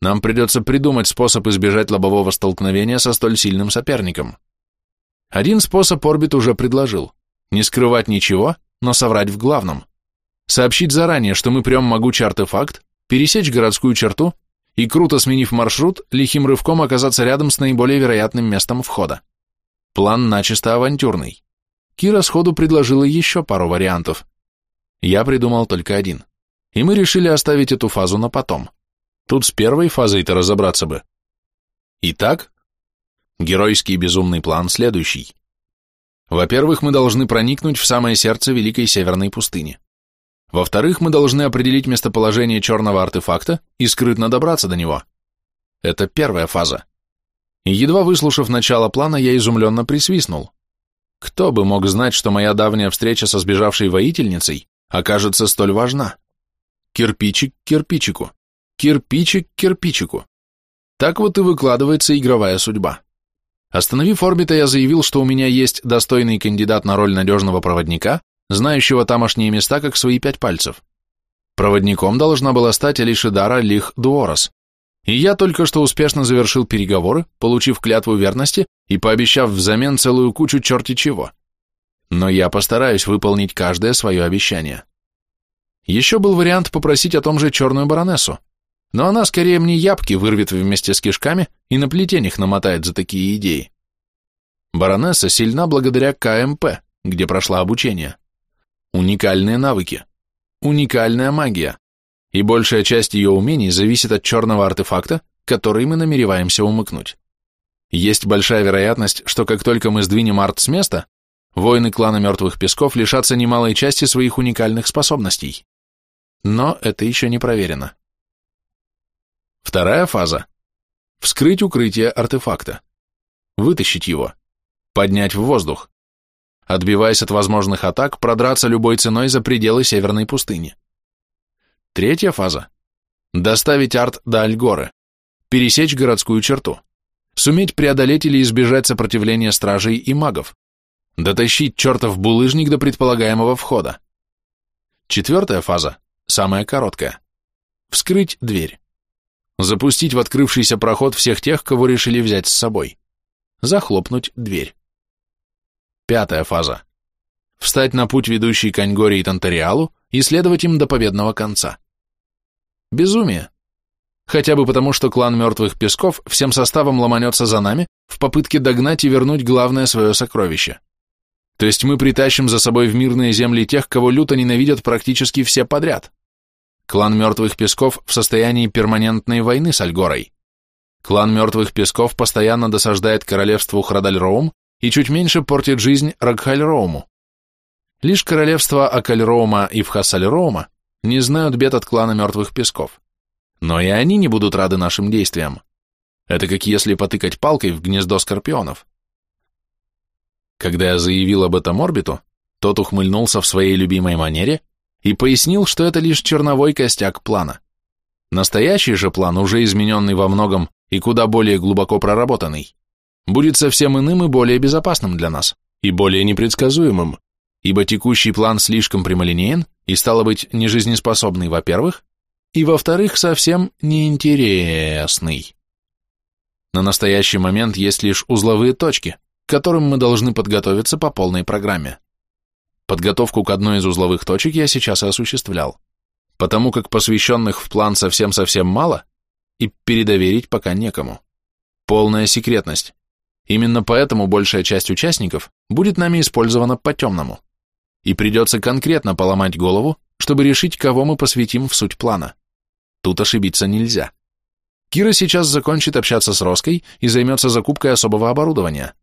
Нам придется придумать способ избежать лобового столкновения со столь сильным соперником. Один способ Орбит уже предложил. Не скрывать ничего, но соврать в главном. Сообщить заранее, что мы прям могучий артефакт, пересечь городскую черту и, круто сменив маршрут, лихим рывком оказаться рядом с наиболее вероятным местом входа. План начисто авантюрный. Кира сходу предложила еще пару вариантов. Я придумал только один. И мы решили оставить эту фазу на потом. Тут с первой фазой-то разобраться бы. Итак, геройский безумный план следующий. Во-первых, мы должны проникнуть в самое сердце Великой Северной пустыни. Во-вторых, мы должны определить местоположение черного артефакта и скрытно добраться до него. Это первая фаза. И едва выслушав начало плана, я изумленно присвистнул. Кто бы мог знать, что моя давняя встреча со сбежавшей воительницей окажется столь важна? Кирпичик к кирпичику, кирпичик к кирпичику. Так вот и выкладывается игровая судьба. Остановив орбита, я заявил, что у меня есть достойный кандидат на роль надежного проводника, знающего тамошние места как свои пять пальцев. Проводником должна была стать Алишидара Лих Дуорос. И я только что успешно завершил переговоры, получив клятву верности и пообещав взамен целую кучу черти чего. Но я постараюсь выполнить каждое свое обещание. Еще был вариант попросить о том же черную баронессу, но она скорее мне ябки вырвет вместе с кишками и на плетенях намотает за такие идеи. Баронесса сильна благодаря КМП, где прошла обучение. Уникальные навыки, уникальная магия, и большая часть ее умений зависит от черного артефакта, который мы намереваемся умыкнуть. Есть большая вероятность, что как только мы сдвинем арт с места, воины клана Мертвых Песков лишатся немалой части своих уникальных способностей. Но это еще не проверено. Вторая фаза – вскрыть укрытие артефакта, вытащить его, поднять в воздух, отбиваясь от возможных атак, продраться любой ценой за пределы Северной пустыни. Третья фаза – доставить арт до Альгоры, пересечь городскую черту, суметь преодолеть или избежать сопротивления стражей и магов, дотащить чертов булыжник до предполагаемого входа. Четвертая фаза, самая короткая – вскрыть дверь, запустить в открывшийся проход всех тех, кого решили взять с собой, захлопнуть дверь. Пятая фаза – встать на путь, ведущий к Аньгоре и Тантариалу, и следовать им до победного конца. Безумие. Хотя бы потому, что клан Мертвых Песков всем составом ломанется за нами в попытке догнать и вернуть главное свое сокровище. То есть мы притащим за собой в мирные земли тех, кого люто ненавидят практически все подряд. Клан Мертвых Песков в состоянии перманентной войны с Альгорой. Клан Мертвых Песков постоянно досаждает королевству Храдальроум и чуть меньше портит жизнь Рагхальроуму. Лишь королевства Акальроума и Вхасальроума не знают бед от клана Мертвых Песков. Но и они не будут рады нашим действиям. Это как если потыкать палкой в гнездо скорпионов. Когда я заявил об этом орбиту, тот ухмыльнулся в своей любимой манере и пояснил, что это лишь черновой костяк плана. Настоящий же план, уже измененный во многом и куда более глубоко проработанный, будет совсем иным и более безопасным для нас, и более непредсказуемым, ибо текущий план слишком прямолинеен и, стало быть, нежизнеспособный, во-первых, и, во-вторых, совсем неинтересный. На настоящий момент есть лишь узловые точки, к которым мы должны подготовиться по полной программе. Подготовку к одной из узловых точек я сейчас и осуществлял. потому как посвященных в план совсем-совсем мало, и передоверить пока некому. Полная секретность. Именно поэтому большая часть участников будет нами использована по-темному. И придется конкретно поломать голову, чтобы решить, кого мы посвятим в суть плана. Тут ошибиться нельзя. Кира сейчас закончит общаться с Роской и займется закупкой особого оборудования.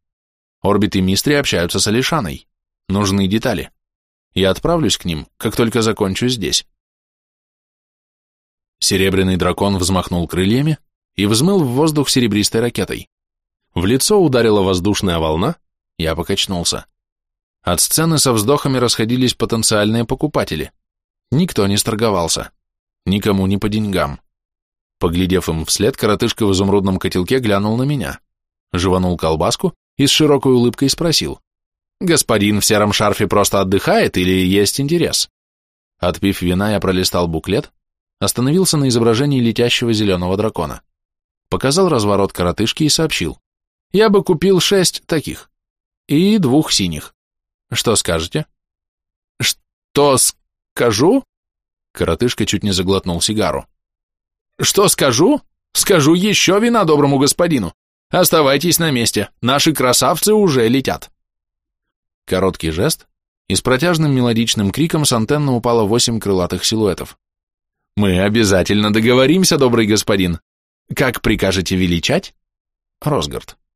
Орбит и Мистри общаются с Алишаной. Нужны детали. Я отправлюсь к ним, как только закончу здесь. Серебряный дракон взмахнул крыльями и взмыл в воздух серебристой ракетой. В лицо ударила воздушная волна, я покачнулся. От сцены со вздохами расходились потенциальные покупатели. Никто не сторговался. Никому не по деньгам. Поглядев им вслед, коротышка в изумрудном котелке глянул на меня, жеванул колбаску и с широкой улыбкой спросил. «Господин в сером шарфе просто отдыхает или есть интерес?» Отпив вина, я пролистал буклет, остановился на изображении летящего зеленого дракона. Показал разворот коротышки и сообщил. «Я бы купил шесть таких. И двух синих. Что скажете?» «Что скажу?» Коротышка чуть не заглотнул сигару. «Что скажу? Скажу еще вина доброму господину. Оставайтесь на месте, наши красавцы уже летят». Короткий жест, и с протяжным мелодичным криком с антенны упало восемь крылатых силуэтов. «Мы обязательно договоримся, добрый господин. Как прикажете величать?» «Росгард», —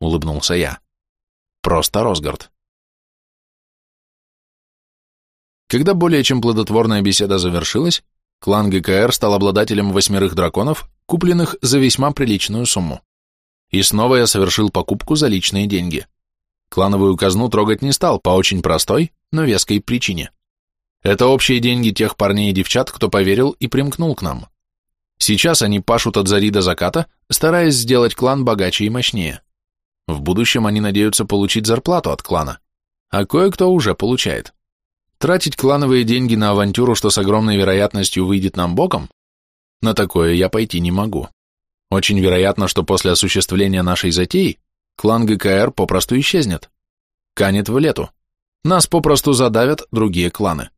улыбнулся я. «Просто Росгард». Когда более чем плодотворная беседа завершилась, клан ГКР стал обладателем восьмерых драконов, купленных за весьма приличную сумму. И снова я совершил покупку за личные деньги. Клановую казну трогать не стал по очень простой, но веской причине. Это общие деньги тех парней и девчат, кто поверил и примкнул к нам. Сейчас они пашут от зари до заката, стараясь сделать клан богаче и мощнее. В будущем они надеются получить зарплату от клана, а кое-кто уже получает. Тратить клановые деньги на авантюру, что с огромной вероятностью выйдет нам боком, на такое я пойти не могу. Очень вероятно, что после осуществления нашей затеи клан ГКР попросту исчезнет, канет в лету. Нас попросту задавят другие кланы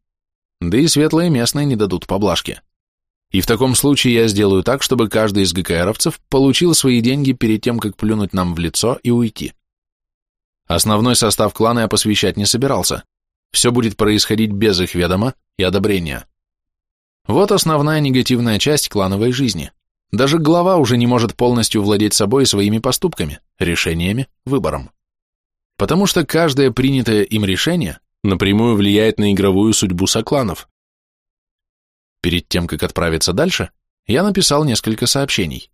да и светлые местные не дадут поблажки. И в таком случае я сделаю так, чтобы каждый из ГКРовцев получил свои деньги перед тем, как плюнуть нам в лицо и уйти. Основной состав клана я посвящать не собирался. Все будет происходить без их ведома и одобрения. Вот основная негативная часть клановой жизни. Даже глава уже не может полностью владеть собой и своими поступками, решениями, выбором. Потому что каждое принятое им решение напрямую влияет на игровую судьбу сокланов. Перед тем, как отправиться дальше, я написал несколько сообщений.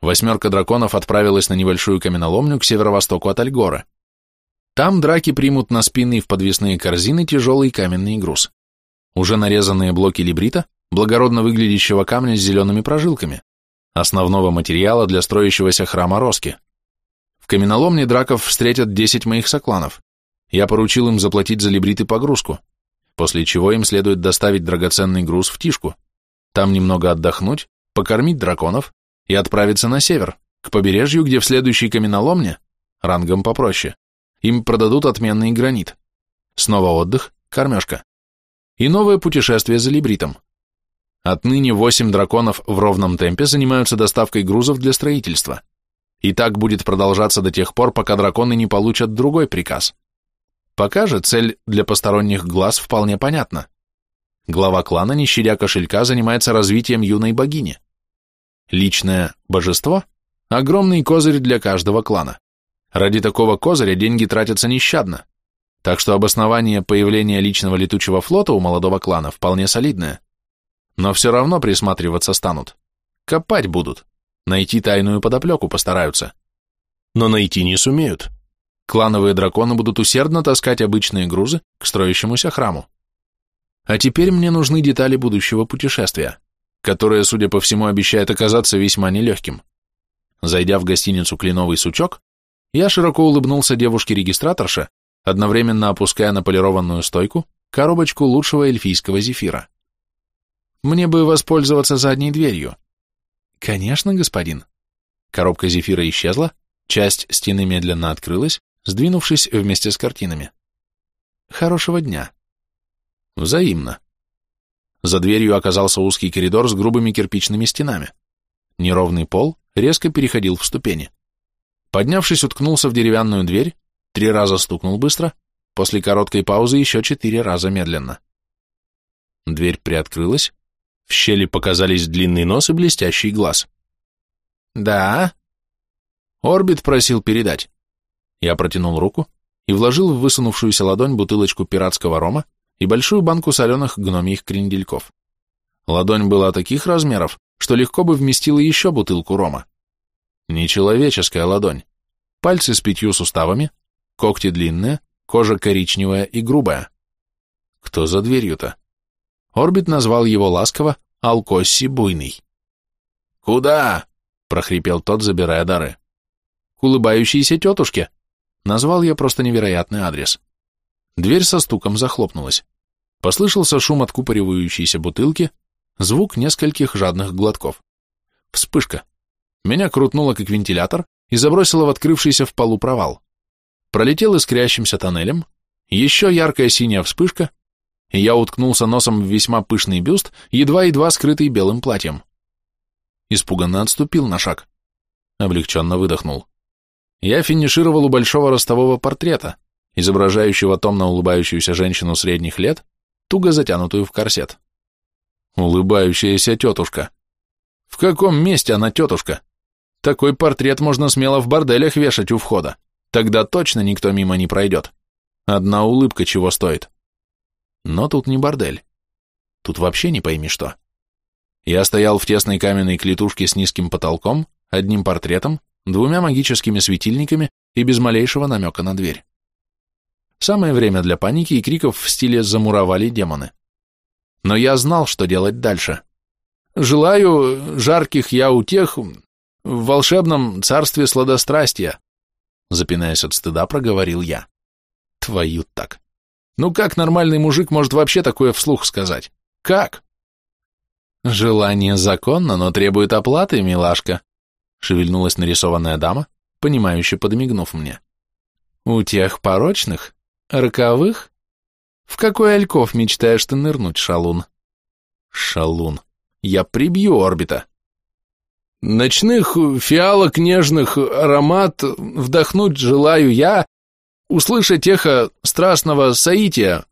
Восьмерка драконов отправилась на небольшую каменоломню к северо-востоку от Альгора. Там драки примут на спины в подвесные корзины тяжелый каменный груз. Уже нарезанные блоки либрита, благородно выглядящего камня с зелеными прожилками, основного материала для строящегося храма Роски. В каменоломне драков встретят 10 моих сокланов. Я поручил им заплатить за либрит и погрузку, после чего им следует доставить драгоценный груз в Тишку, там немного отдохнуть, покормить драконов и отправиться на север, к побережью, где в следующей каменоломне, рангом попроще, им продадут отменный гранит. Снова отдых, кормежка. И новое путешествие за либритом. Отныне восемь драконов в ровном темпе занимаются доставкой грузов для строительства. И так будет продолжаться до тех пор, пока драконы не получат другой приказ – Пока же цель для посторонних глаз вполне понятна. Глава клана, не щадя кошелька, занимается развитием юной богини. Личное божество – огромный козырь для каждого клана. Ради такого козыря деньги тратятся нещадно. Так что обоснование появления личного летучего флота у молодого клана вполне солидное. Но все равно присматриваться станут. Копать будут. Найти тайную подоплеку постараются. Но найти не сумеют. Клановые драконы будут усердно таскать обычные грузы к строящемуся храму. А теперь мне нужны детали будущего путешествия, которое, судя по всему, обещает оказаться весьма нелегким. Зайдя в гостиницу «Кленовый сучок», я широко улыбнулся девушке-регистраторше, одновременно опуская на полированную стойку коробочку лучшего эльфийского зефира. Мне бы воспользоваться задней дверью. Конечно, господин. Коробка зефира исчезла, часть стены медленно открылась, сдвинувшись вместе с картинами. Хорошего дня. Взаимно. За дверью оказался узкий коридор с грубыми кирпичными стенами. Неровный пол резко переходил в ступени. Поднявшись, уткнулся в деревянную дверь, три раза стукнул быстро, после короткой паузы еще четыре раза медленно. Дверь приоткрылась, в щели показались длинный нос и блестящий глаз. «Да?» «Орбит просил передать». Я протянул руку и вложил в высунувшуюся ладонь бутылочку пиратского рома и большую банку соленых гномьих крендельков. Ладонь была таких размеров, что легко бы вместила еще бутылку рома. Нечеловеческая ладонь. Пальцы с пятью суставами, когти длинные, кожа коричневая и грубая. Кто за дверью-то? Орбит назвал его ласково Алкосси Буйный. «Куда?» — прохрипел тот, забирая дары. «К улыбающейся тетушке!» Назвал я просто невероятный адрес. Дверь со стуком захлопнулась. Послышался шум откупоривающейся бутылки, звук нескольких жадных глотков. Вспышка. Меня крутнуло как вентилятор и забросило в открывшийся в полу провал. Пролетел искрящимся тоннелем, еще яркая синяя вспышка, и я уткнулся носом в весьма пышный бюст, едва-едва скрытый белым платьем. Испуганно отступил на шаг. Облегченно выдохнул. Я финишировал у большого ростового портрета, изображающего томно улыбающуюся женщину средних лет, туго затянутую в корсет. Улыбающаяся тетушка. В каком месте она тетушка? Такой портрет можно смело в борделях вешать у входа. Тогда точно никто мимо не пройдет. Одна улыбка чего стоит. Но тут не бордель. Тут вообще не пойми что. Я стоял в тесной каменной клетушке с низким потолком, одним портретом, двумя магическими светильниками и без малейшего намека на дверь. Самое время для паники и криков в стиле «замуровали демоны». Но я знал, что делать дальше. «Желаю жарких я утех в волшебном царстве сладострастия», запинаясь от стыда, проговорил я. Твою так. Ну как нормальный мужик может вообще такое вслух сказать? Как? Желание законно, но требует оплаты, милашка, шевельнулась нарисованная дама, понимающе подмигнув мне. У тех порочных, роковых? В какой альков мечтаешь ты нырнуть, шалун? Шалун. Я прибью орбита. Ночных фиалок нежных аромат вдохнуть желаю я, услышать эхо страстного соития,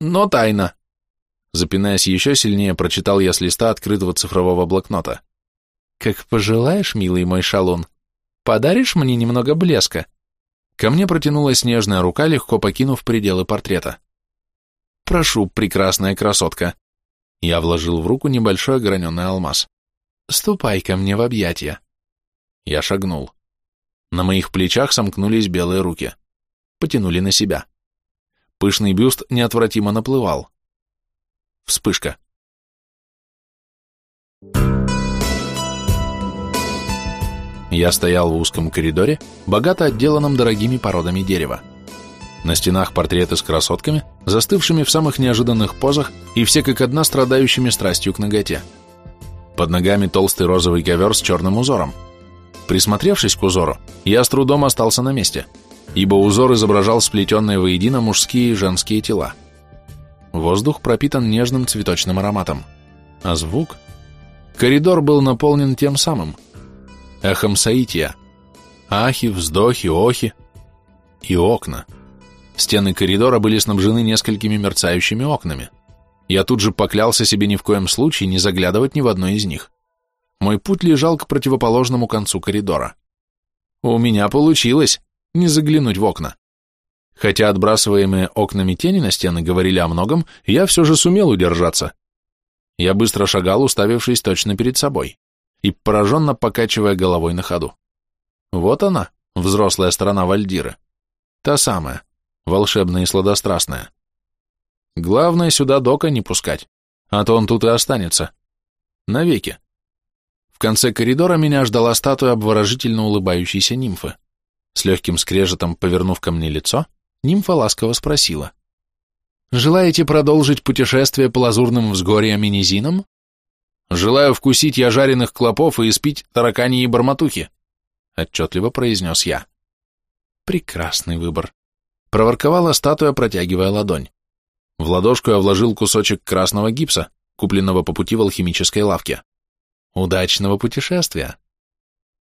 но тайно. Запинаясь еще сильнее, прочитал я с листа открытого цифрового блокнота. «Как пожелаешь, милый мой шалун, подаришь мне немного блеска?» Ко мне протянулась нежная рука, легко покинув пределы портрета. «Прошу, прекрасная красотка!» Я вложил в руку небольшой ограненный алмаз. «Ступай ко мне в объятия!» Я шагнул. На моих плечах сомкнулись белые руки. Потянули на себя. Пышный бюст неотвратимо наплывал. Вспышка. Я стоял в узком коридоре, богато отделанном дорогими породами дерева. На стенах портреты с красотками, застывшими в самых неожиданных позах и все как одна страдающими страстью к ноготе. Под ногами толстый розовый ковер с черным узором. Присмотревшись к узору, я с трудом остался на месте, ибо узор изображал сплетенные воедино мужские и женские тела. Воздух пропитан нежным цветочным ароматом. А звук? Коридор был наполнен тем самым. Эхом Саития. Ахи, вздохи, охи. И окна. Стены коридора были снабжены несколькими мерцающими окнами. Я тут же поклялся себе ни в коем случае не заглядывать ни в одно из них. Мой путь лежал к противоположному концу коридора. У меня получилось не заглянуть в окна. Хотя отбрасываемые окнами тени на стены говорили о многом, я все же сумел удержаться. Я быстро шагал, уставившись точно перед собой, и пораженно покачивая головой на ходу. Вот она, взрослая сторона Вальдиры. Та самая, волшебная и сладострастная. Главное сюда Дока не пускать, а то он тут и останется. Навеки. В конце коридора меня ждала статуя обворожительно улыбающейся нимфы. С легким скрежетом, повернув ко мне лицо, нимфа ласково спросила. «Желаете продолжить путешествие по лазурным взгорьям и низинам?» «Желаю вкусить я жареных клопов и испить таракани и барматухи», — отчетливо произнес я. «Прекрасный выбор», — проворковала статуя, протягивая ладонь. В ладошку я вложил кусочек красного гипса, купленного по пути в алхимической лавке. Удачного путешествия.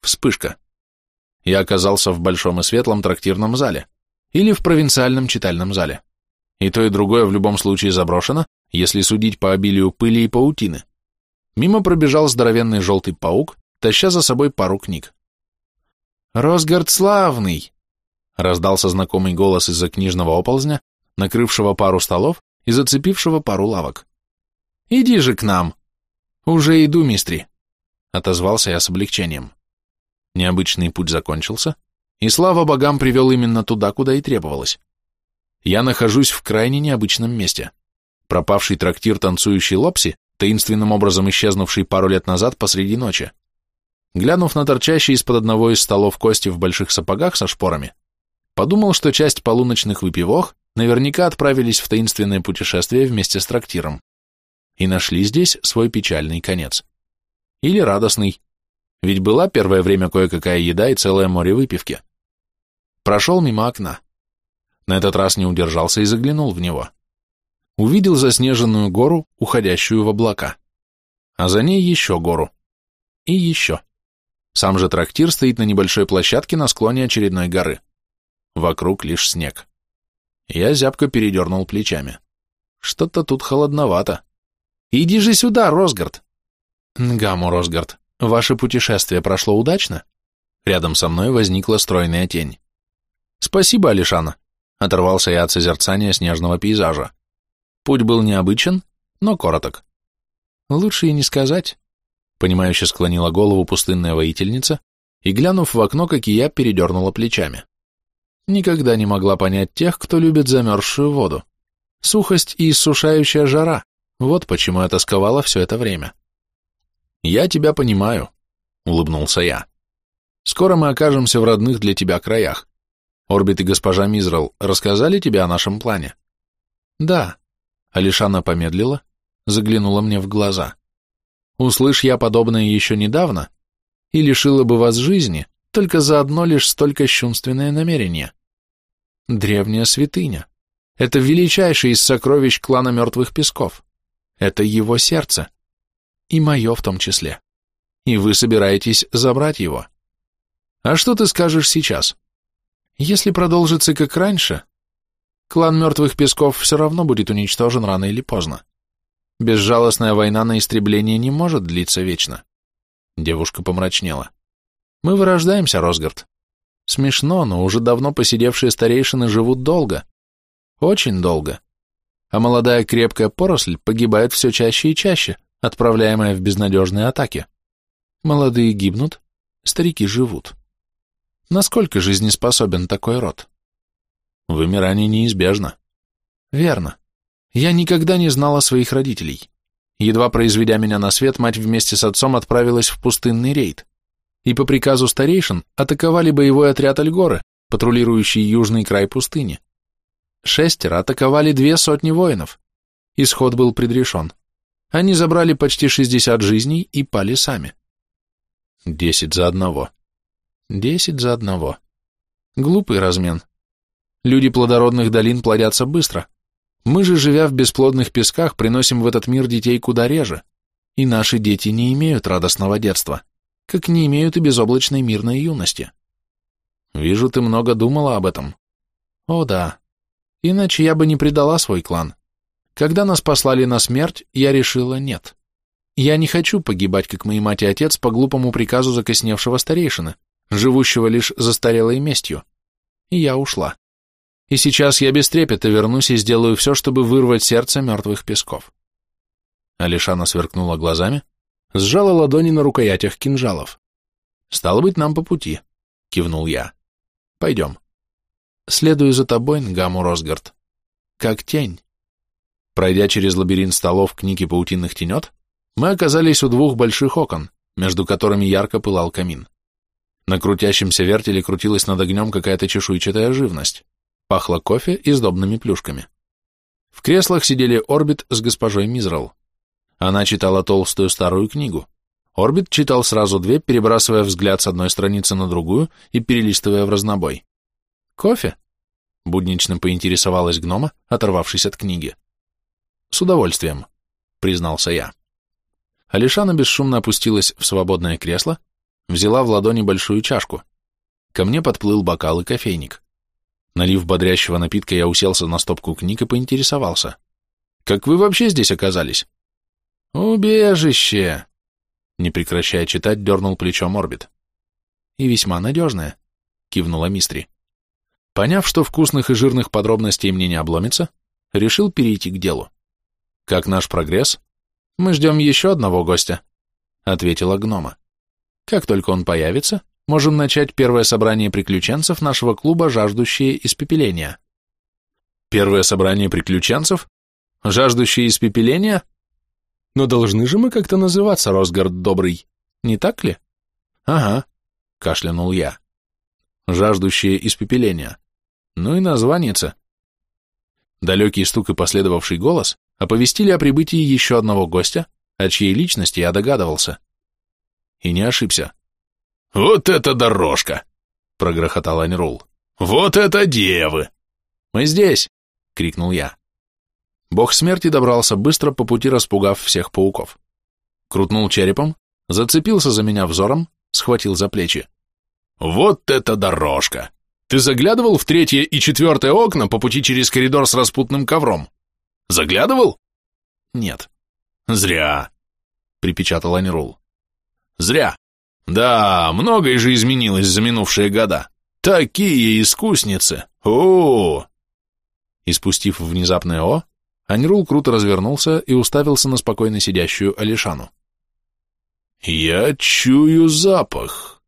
Вспышка. Я оказался в большом и светлом трактирном зале или в провинциальном читальном зале. И то, и другое в любом случае заброшено, если судить по обилию пыли и паутины. Мимо пробежал здоровенный желтый паук, таща за собой пару книг. «Росгард славный!» — раздался знакомый голос из-за книжного оползня, накрывшего пару столов и зацепившего пару лавок. «Иди же к нам!» «Уже иду, мистри!» — отозвался я с облегчением. Необычный путь закончился, и слава богам привел именно туда, куда и требовалось. Я нахожусь в крайне необычном месте. Пропавший трактир танцующий Лопси, таинственным образом исчезнувший пару лет назад посреди ночи. Глянув на торчащие из-под одного из столов кости в больших сапогах со шпорами, подумал, что часть полуночных выпивок наверняка отправились в таинственное путешествие вместе с трактиром и нашли здесь свой печальный конец. Или радостный, ведь была первое время кое-какая еда и целое море выпивки. Прошел мимо окна. На этот раз не удержался и заглянул в него. Увидел заснеженную гору, уходящую в облака. А за ней еще гору. И еще. Сам же трактир стоит на небольшой площадке на склоне очередной горы. Вокруг лишь снег. Я зябко передернул плечами. Что-то тут холодновато. Иди же сюда, Росгард. Нгаму, Росгард, ваше путешествие прошло удачно? Рядом со мной возникла стройная тень. Спасибо, Алишана. Оторвался я от созерцания снежного пейзажа. Путь был необычен, но короток. Лучше и не сказать. Понимающе склонила голову пустынная воительница и, глянув в окно, как и я, передернула плечами. Никогда не могла понять тех, кто любит замерзшую воду. Сухость и иссушающая жара — вот почему я тосковала все это время. «Я тебя понимаю», — улыбнулся я. «Скоро мы окажемся в родных для тебя краях. Орбит и госпожа Мизрал рассказали тебе о нашем плане?» «Да». Алишана помедлила, заглянула мне в глаза. «Услышь я подобное еще недавно, и лишила бы вас жизни, только за одно лишь столь кощунственное намерение. Древняя святыня. Это величайшее из сокровищ клана Мертвых Песков. Это его сердце. И мое в том числе. И вы собираетесь забрать его. А что ты скажешь сейчас? Если продолжится как раньше, клан Мертвых Песков все равно будет уничтожен рано или поздно. Безжалостная война на истребление не может длиться вечно. Девушка помрачнела. Мы вырождаемся, Росгард. Смешно, но уже давно посидевшие старейшины живут долго. Очень долго. А молодая крепкая поросль погибает все чаще и чаще, отправляемая в безнадежные атаки. Молодые гибнут, старики живут. Насколько жизнеспособен такой род? Вымирание неизбежно. Верно. Я никогда не знала своих родителей. Едва произведя меня на свет, мать вместе с отцом отправилась в пустынный рейд и по приказу старейшин атаковали боевой отряд Альгоры, патрулирующий южный край пустыни. Шестеро атаковали две сотни воинов. Исход был предрешен. Они забрали почти 60 жизней и пали сами. Десять за одного. Десять за одного. Глупый размен. Люди плодородных долин плодятся быстро. Мы же, живя в бесплодных песках, приносим в этот мир детей куда реже. И наши дети не имеют радостного детства как не имеют и безоблачной мирной юности. Вижу, ты много думала об этом. О, да. Иначе я бы не предала свой клан. Когда нас послали на смерть, я решила нет. Я не хочу погибать, как мои мать и отец, по глупому приказу закосневшего старейшины, живущего лишь застарелой местью. И я ушла. И сейчас я без трепета вернусь и сделаю все, чтобы вырвать сердце мертвых песков. Алишана сверкнула глазами, сжала ладони на рукоятях кинжалов. «Стало быть, нам по пути», — кивнул я. «Пойдем». «Следую за тобой, Нгаму Росгард. Как тень». Пройдя через лабиринт столов книги паутинных тенет, мы оказались у двух больших окон, между которыми ярко пылал камин. На крутящемся вертеле крутилась над огнем какая-то чешуйчатая живность. Пахло кофе и сдобными плюшками. В креслах сидели Орбит с госпожой Мизрал. Она читала толстую старую книгу. Орбит читал сразу две, перебрасывая взгляд с одной страницы на другую и перелистывая в разнобой. «Кофе?» — буднично поинтересовалась гнома, оторвавшись от книги. «С удовольствием», — признался я. Алишана бесшумно опустилась в свободное кресло, взяла в ладони большую чашку. Ко мне подплыл бокал и кофейник. Налив бодрящего напитка, я уселся на стопку книг и поинтересовался. «Как вы вообще здесь оказались?» «Убежище!» Не прекращая читать, дернул плечом Орбит. «И весьма надежное», — кивнула Мистри. Поняв, что вкусных и жирных подробностей мне не обломится, решил перейти к делу. «Как наш прогресс?» «Мы ждем еще одного гостя», — ответила гнома. «Как только он появится, можем начать первое собрание приключенцев нашего клуба «Жаждущие испепеления». Первое собрание приключенцев? Жаждущие испепеления? Но должны же мы как-то называться, Росгард Добрый, не так ли? Ага, кашлянул я. Жаждущие испепеления. Ну и названица. Далекий стук и последовавший голос оповестили о прибытии еще одного гостя, о чьей личности я догадывался. И не ошибся. «Вот это дорожка!» — прогрохотал Анирул. «Вот это девы!» «Мы здесь!» — крикнул я. Бог смерти добрался быстро по пути, распугав всех пауков. Крутнул черепом, зацепился за меня взором, схватил за плечи. «Вот это дорожка! Ты заглядывал в третье и четвертое окна по пути через коридор с распутным ковром? Заглядывал?» «Нет». «Зря», — припечатал Анирул. «Зря. Да, многое же изменилось за минувшие года. Такие искусницы! О, -о, -о И спустив внезапное «о», Анирул круто развернулся и уставился на спокойно сидящую Алишану. «Я чую запах.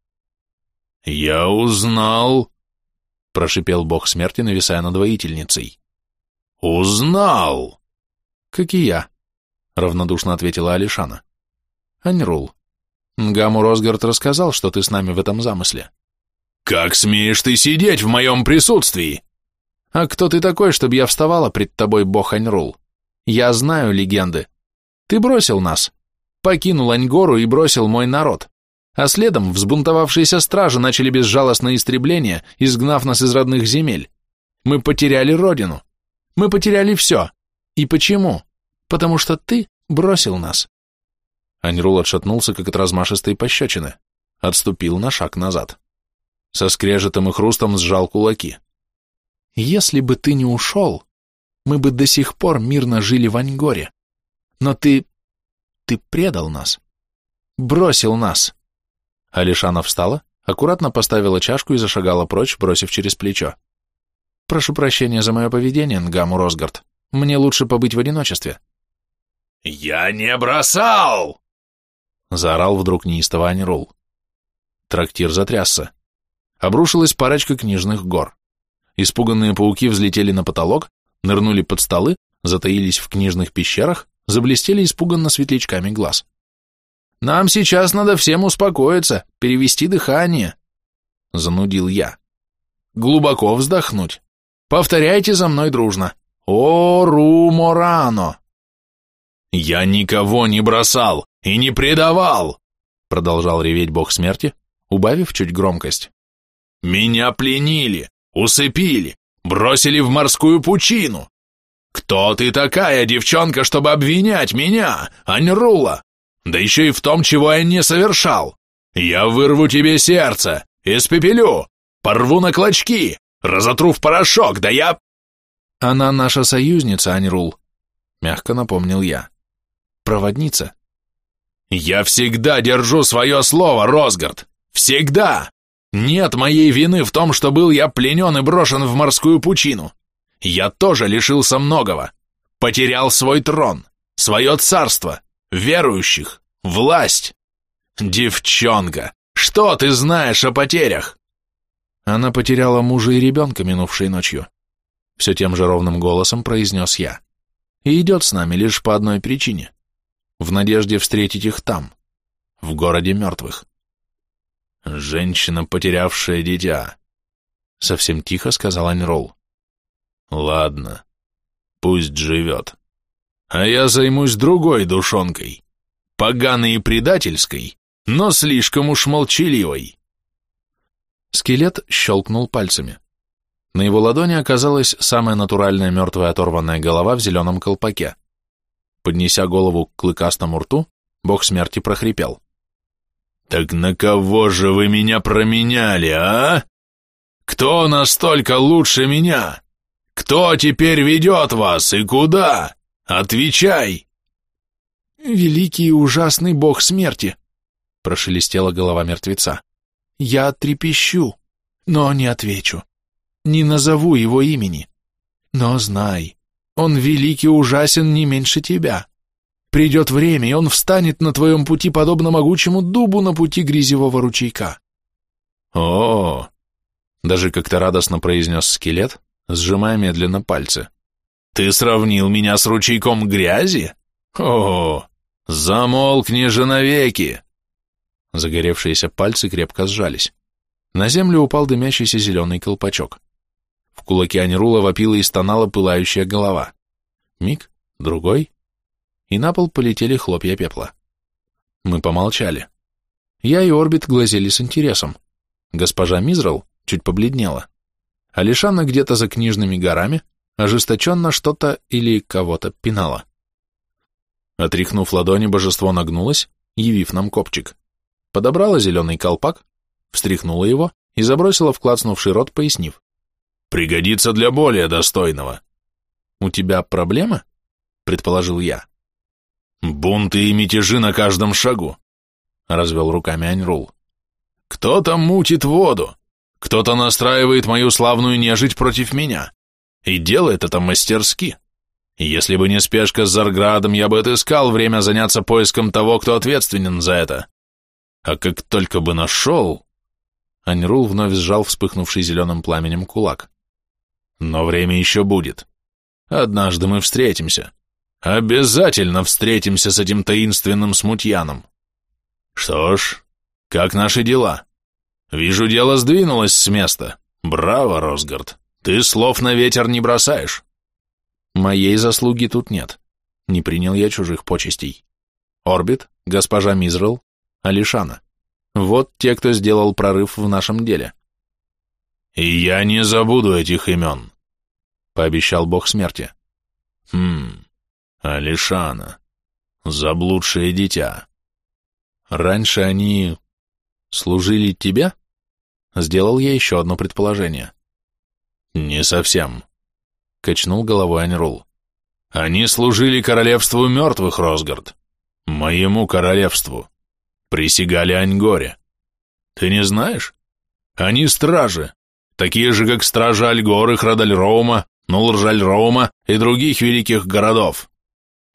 Я узнал...» — прошипел бог смерти, нависая над воительницей. «Узнал!» «Как и я», — равнодушно ответила Алишана. «Анирул, Гаму Росгард рассказал, что ты с нами в этом замысле». «Как смеешь ты сидеть в моем присутствии?» А кто ты такой, чтобы я вставала пред тобой, бог Аньрул? Я знаю легенды. Ты бросил нас, покинул Аньгору и бросил мой народ. А следом взбунтовавшиеся стражи начали безжалостное истребление, изгнав нас из родных земель. Мы потеряли родину. Мы потеряли все. И почему? Потому что ты бросил нас. Аньрул отшатнулся, как от размашистой пощечины. Отступил на шаг назад. Со скрежетом и хрустом сжал кулаки. Если бы ты не ушел, мы бы до сих пор мирно жили в Аньгоре. Но ты... ты предал нас. Бросил нас. Алишана встала, аккуратно поставила чашку и зашагала прочь, бросив через плечо. Прошу прощения за мое поведение, Нгаму Росгард. Мне лучше побыть в одиночестве. «Я не бросал!» Заорал вдруг неистово Анирул. Трактир затрясся. Обрушилась парочка книжных гор. Испуганные пауки взлетели на потолок, нырнули под столы, затаились в книжных пещерах, заблестели испуганно светлячками глаз. «Нам сейчас надо всем успокоиться, перевести дыхание», — занудил я. «Глубоко вздохнуть. Повторяйте за мной дружно. О, Руморано!» «Я никого не бросал и не предавал!» — продолжал реветь бог смерти, убавив чуть громкость. «Меня пленили, усыпили, бросили в морскую пучину. Кто ты такая, девчонка, чтобы обвинять меня, Аньрула? Да еще и в том, чего я не совершал. Я вырву тебе сердце, испепелю, порву на клочки, разотру в порошок, да я...» «Она наша союзница, Аньрул», — мягко напомнил я. «Проводница». «Я всегда держу свое слово, Росгард! Всегда! Нет моей вины в том, что был я пленен и брошен в морскую пучину. Я тоже лишился многого. Потерял свой трон, свое царство, верующих, власть. Девчонка, что ты знаешь о потерях? Она потеряла мужа и ребенка минувшей ночью. Все тем же ровным голосом произнес я. И идет с нами лишь по одной причине. В надежде встретить их там, в городе мертвых. «Женщина, потерявшая дитя», — совсем тихо сказал Аньрол. «Ладно, пусть живет. А я займусь другой душонкой, поганой и предательской, но слишком уж молчаливой». Скелет щелкнул пальцами. На его ладони оказалась самая натуральная мертвая оторванная голова в зеленом колпаке. Поднеся голову к клыкастому рту, бог смерти прохрипел. «Так на кого же вы меня променяли, а? Кто настолько лучше меня? Кто теперь ведет вас и куда? Отвечай!» «Великий и ужасный бог смерти!» — прошелестела голова мертвеца. «Я трепещу, но не отвечу. Не назову его имени. Но знай, он великий ужасен не меньше тебя. Придет время, и он встанет на твоем пути, подобно могучему дубу на пути грязевого ручейка. О, даже как-то радостно произнес скелет, сжимая медленно пальцы. Ты сравнил меня с ручейком грязи? О, замолкни же навеки! Загоревшиеся пальцы крепко сжались. На землю упал дымящийся зеленый колпачок. В кулаке Анерула вопила и стонала пылающая голова. Миг, другой, и на пол полетели хлопья пепла. Мы помолчали. Я и Орбит глазели с интересом. Госпожа Мизрал чуть побледнела. Алишана где-то за книжными горами ожесточенно что-то или кого-то пинала. Отряхнув ладони, божество нагнулось, явив нам копчик. Подобрала зеленый колпак, встряхнула его и забросила в клацнувший рот, пояснив. «Пригодится для более достойного». «У тебя проблема?» — предположил я. «Бунты и мятежи на каждом шагу», — развел руками Аньрул. «Кто-то мутит воду, кто-то настраивает мою славную нежить против меня, и делает это мастерски. Если бы не спешка с Зарградом, я бы отыскал время заняться поиском того, кто ответственен за это. А как только бы нашел...» Аньрул вновь сжал вспыхнувший зеленым пламенем кулак. «Но время еще будет. Однажды мы встретимся». Обязательно встретимся с этим таинственным смутьяном. Что ж, как наши дела? Вижу, дело сдвинулось с места. Браво, Росгард. Ты слов на ветер не бросаешь. Моей заслуги тут нет. Не принял я чужих почестей. Орбит, госпожа Мизрел, Алишана. Вот те, кто сделал прорыв в нашем деле. И я не забуду этих имен, пообещал бог смерти. Хм, Алишана. Заблудшее дитя. Раньше они служили тебе? Сделал я еще одно предположение. Не совсем. Качнул головой Аньрул. Они служили королевству мертвых, Росгард. Моему королевству. Присягали Аньгоре. Ты не знаешь? Они стражи, такие же, как стражи Альгоры, Храдальроума, Нулржальроума и других великих городов.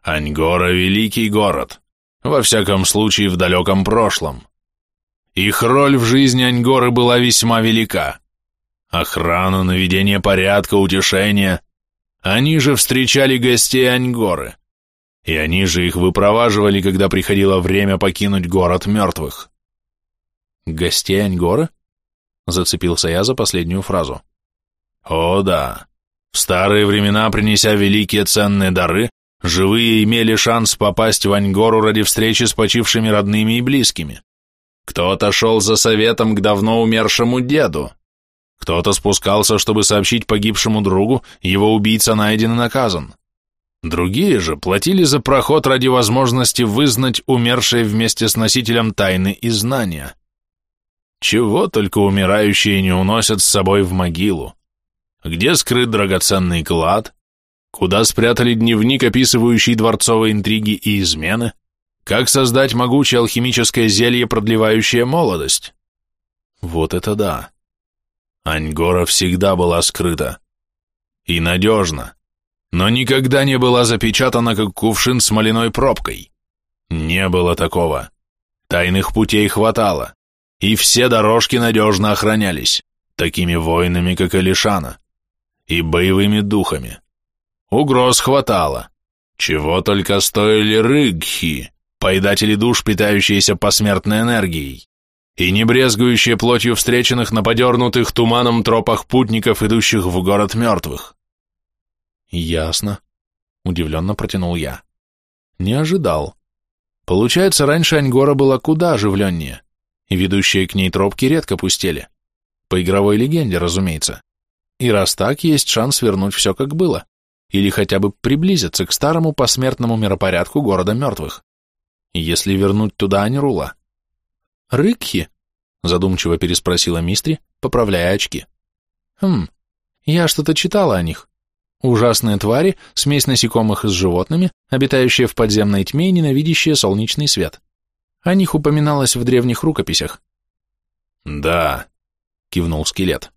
Аньгора — великий город, во всяком случае в далеком прошлом. Их роль в жизни Аньгоры была весьма велика. Охрана, наведение порядка, утешение. Они же встречали гостей Аньгоры. И они же их выпроваживали, когда приходило время покинуть город мертвых. «Гостей Аньгоры?» Зацепился я за последнюю фразу. «О да. В старые времена, принеся великие ценные дары, Живые имели шанс попасть в Аньгору ради встречи с почившими родными и близкими. Кто-то шел за советом к давно умершему деду. Кто-то спускался, чтобы сообщить погибшему другу, его убийца найден и наказан. Другие же платили за проход ради возможности вызнать умершие вместе с носителем тайны и знания. Чего только умирающие не уносят с собой в могилу. Где скрыт драгоценный клад, Куда спрятали дневник, описывающий дворцовые интриги и измены? Как создать могучее алхимическое зелье, продлевающее молодость? Вот это да. Аньгора всегда была скрыта. И надежна. Но никогда не была запечатана, как кувшин с маляной пробкой. Не было такого. Тайных путей хватало. И все дорожки надежно охранялись. Такими воинами, как Алишана. И боевыми духами. Угроз хватало. Чего только стоили рыгхи, поедатели душ, питающиеся посмертной энергией, и не брезгующие плотью встреченных на подернутых туманом тропах путников, идущих в город мертвых. Ясно, удивленно протянул я. Не ожидал. Получается, раньше Аньгора была куда оживленнее, ведущие к ней тропки редко пустели. По игровой легенде, разумеется. И раз так, есть шанс вернуть все как было или хотя бы приблизиться к старому посмертному миропорядку города мертвых, если вернуть туда Анирула. «Рыкхи?» — задумчиво переспросила Мистри, поправляя очки. «Хм, я что-то читала о них. Ужасные твари, смесь насекомых с животными, обитающие в подземной тьме и ненавидящие солнечный свет. О них упоминалось в древних рукописях». «Да», — кивнул скелет.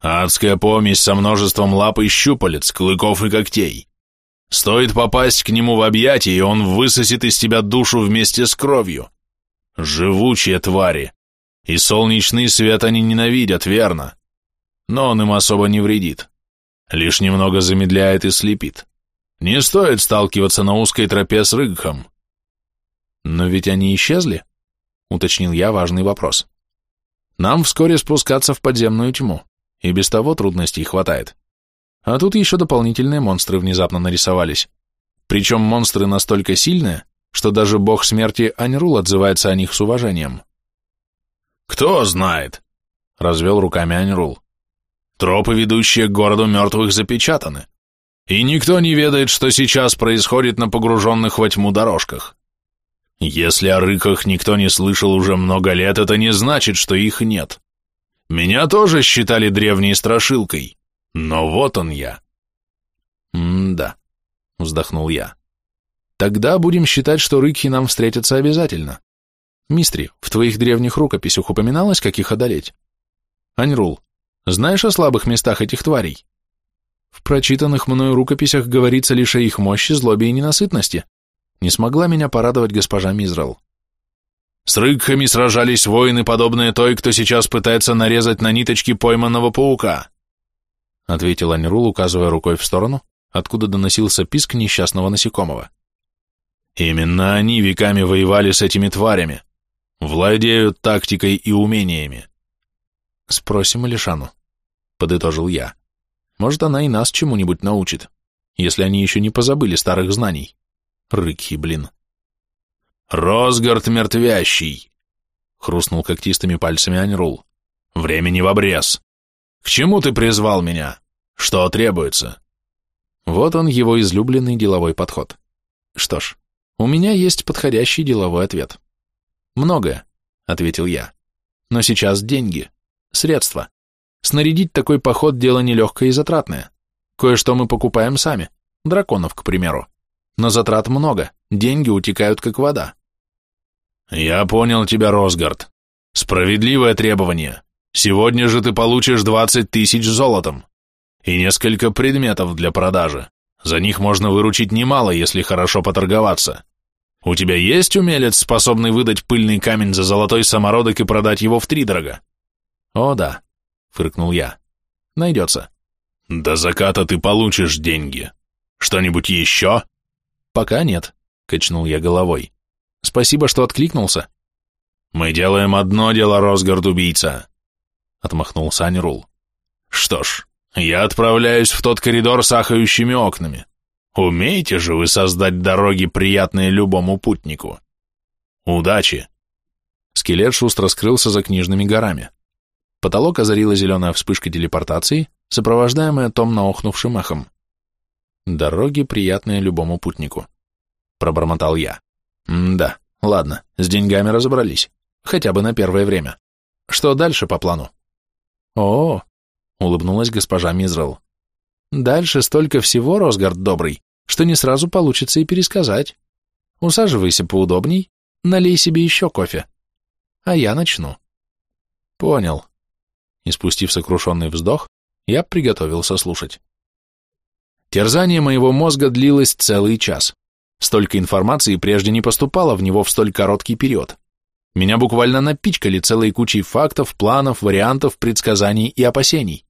Адская помесь со множеством лап и щупалец, клыков и когтей. Стоит попасть к нему в объятия, и он высосет из тебя душу вместе с кровью. Живучие твари. И солнечный свет они ненавидят, верно? Но он им особо не вредит. Лишь немного замедляет и слепит. Не стоит сталкиваться на узкой тропе с Рыгхом. Но ведь они исчезли, уточнил я важный вопрос. Нам вскоре спускаться в подземную тьму. И без того трудностей хватает. А тут еще дополнительные монстры внезапно нарисовались. Причем монстры настолько сильные, что даже бог смерти Аньрул отзывается о них с уважением. «Кто знает?» — развел руками Аньрул. «Тропы, ведущие к городу мертвых, запечатаны, и никто не ведает, что сейчас происходит на погруженных во тьму дорожках. Если о рыках никто не слышал уже много лет, это не значит, что их нет. Меня тоже считали древней страшилкой, но вот он я. «М-да», — вздохнул я. «Тогда будем считать, что рыки нам встретятся обязательно. Мистри, в твоих древних рукописях упоминалось, как их одолеть? Аньрул, знаешь о слабых местах этих тварей? В прочитанных мною рукописях говорится лишь о их мощи, злобе и ненасытности. Не смогла меня порадовать госпожа Мизрал. С рыкхами сражались воины, подобные той, кто сейчас пытается нарезать на ниточки пойманного паука, ответил Анирул, указывая рукой в сторону, откуда доносился писк несчастного насекомого. Именно они веками воевали с этими тварями, владеют тактикой и умениями. Спросим Илишану, подытожил я. Может, она и нас чему-нибудь научит, если они еще не позабыли старых знаний. Рыкхи, блин. «Росгард мертвящий!» — хрустнул когтистыми пальцами Аньрул. «Времени в обрез. К чему ты призвал меня? Что требуется?» Вот он, его излюбленный деловой подход. Что ж, у меня есть подходящий деловой ответ. «Многое», — ответил я. «Но сейчас деньги, средства. Снарядить такой поход – дело нелегкое и затратное. Кое-что мы покупаем сами, драконов, к примеру. Но затрат много, деньги утекают как вода. Я понял тебя, Росгард. Справедливое требование. Сегодня же ты получишь двадцать тысяч золотом и несколько предметов для продажи. За них можно выручить немало, если хорошо поторговаться. У тебя есть умелец, способный выдать пыльный камень за золотой самородок и продать его втридорога? О, да, фыркнул я. Найдется. До заката ты получишь деньги. Что-нибудь еще? «Пока нет», — качнул я головой. «Спасибо, что откликнулся». «Мы делаем одно дело, Росгард-убийца», — отмахнулся Анирул. «Что ж, я отправляюсь в тот коридор с ахающими окнами. Умеете же вы создать дороги, приятные любому путнику? Удачи!» Скелет шустро скрылся за книжными горами. Потолок озарила зеленая вспышка телепортации, сопровождаемая томно охнувшим эхом. Дороги, приятные любому путнику. Пробормотал я. да, ладно, с деньгами разобрались. Хотя бы на первое время. Что дальше по плану? О, улыбнулась госпожа Мизрал. Дальше столько всего, Росгард добрый, что не сразу получится и пересказать. Усаживайся поудобней, налей себе еще кофе. А я начну. Понял. И спустив сокрушенный вздох, я приготовился слушать. Терзание моего мозга длилось целый час. Столько информации прежде не поступало в него в столь короткий период. Меня буквально напичкали целой кучей фактов, планов, вариантов, предсказаний и опасений.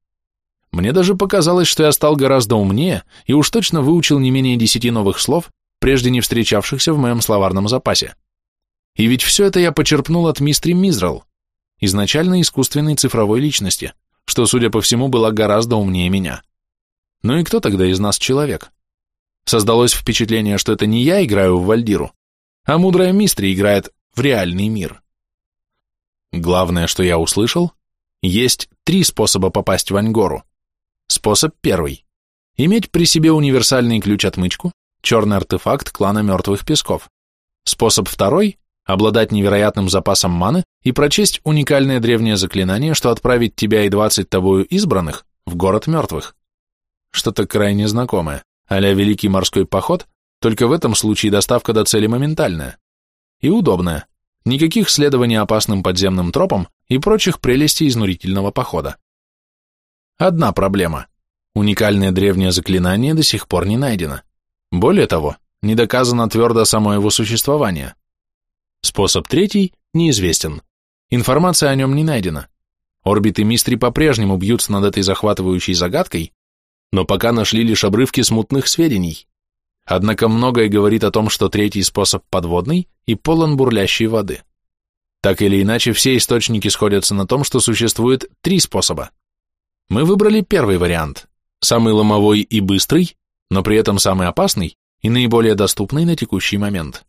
Мне даже показалось, что я стал гораздо умнее и уж точно выучил не менее десяти новых слов, прежде не встречавшихся в моем словарном запасе. И ведь все это я почерпнул от мистери Мизрал, изначально искусственной цифровой личности, что, судя по всему, была гораздо умнее меня. Ну и кто тогда из нас человек? Создалось впечатление, что это не я играю в Вальдиру, а мудрая Мистри играет в реальный мир. Главное, что я услышал, есть три способа попасть в Ангору. Способ первый. Иметь при себе универсальный ключ-отмычку, черный артефакт клана мертвых песков. Способ второй – обладать невероятным запасом маны и прочесть уникальное древнее заклинание, что отправит тебя и двадцать тобою избранных в город мертвых. Что-то крайне знакомое, а Великий морской поход, только в этом случае доставка до цели моментальная. И удобная. Никаких следований опасным подземным тропам и прочих прелестей изнурительного похода. Одна проблема. Уникальное древнее заклинание до сих пор не найдено. Более того, не доказано твердо само его существование. Способ третий неизвестен. Информация о нем не найдена. Орбиты Мистри по-прежнему бьются над этой захватывающей загадкой, но пока нашли лишь обрывки смутных сведений. Однако многое говорит о том, что третий способ подводный и полон бурлящей воды. Так или иначе, все источники сходятся на том, что существует три способа. Мы выбрали первый вариант, самый ломовой и быстрый, но при этом самый опасный и наиболее доступный на текущий момент.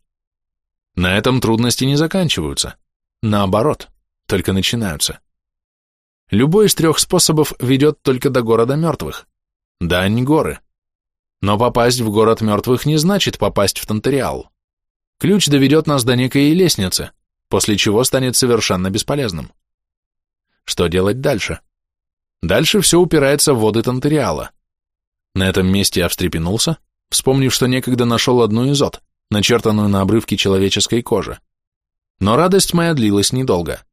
На этом трудности не заканчиваются. Наоборот, только начинаются. Любой из трех способов ведет только до города мертвых. До Аньгоры. Но попасть в город мертвых не значит попасть в Тантериал. Ключ доведет нас до некой лестницы, после чего станет совершенно бесполезным. Что делать дальше? Дальше все упирается в воды Тантериала. На этом месте я встрепенулся, вспомнив, что некогда нашел одну из от, начертанную на обрывке человеческой кожи. Но радость моя длилась недолго.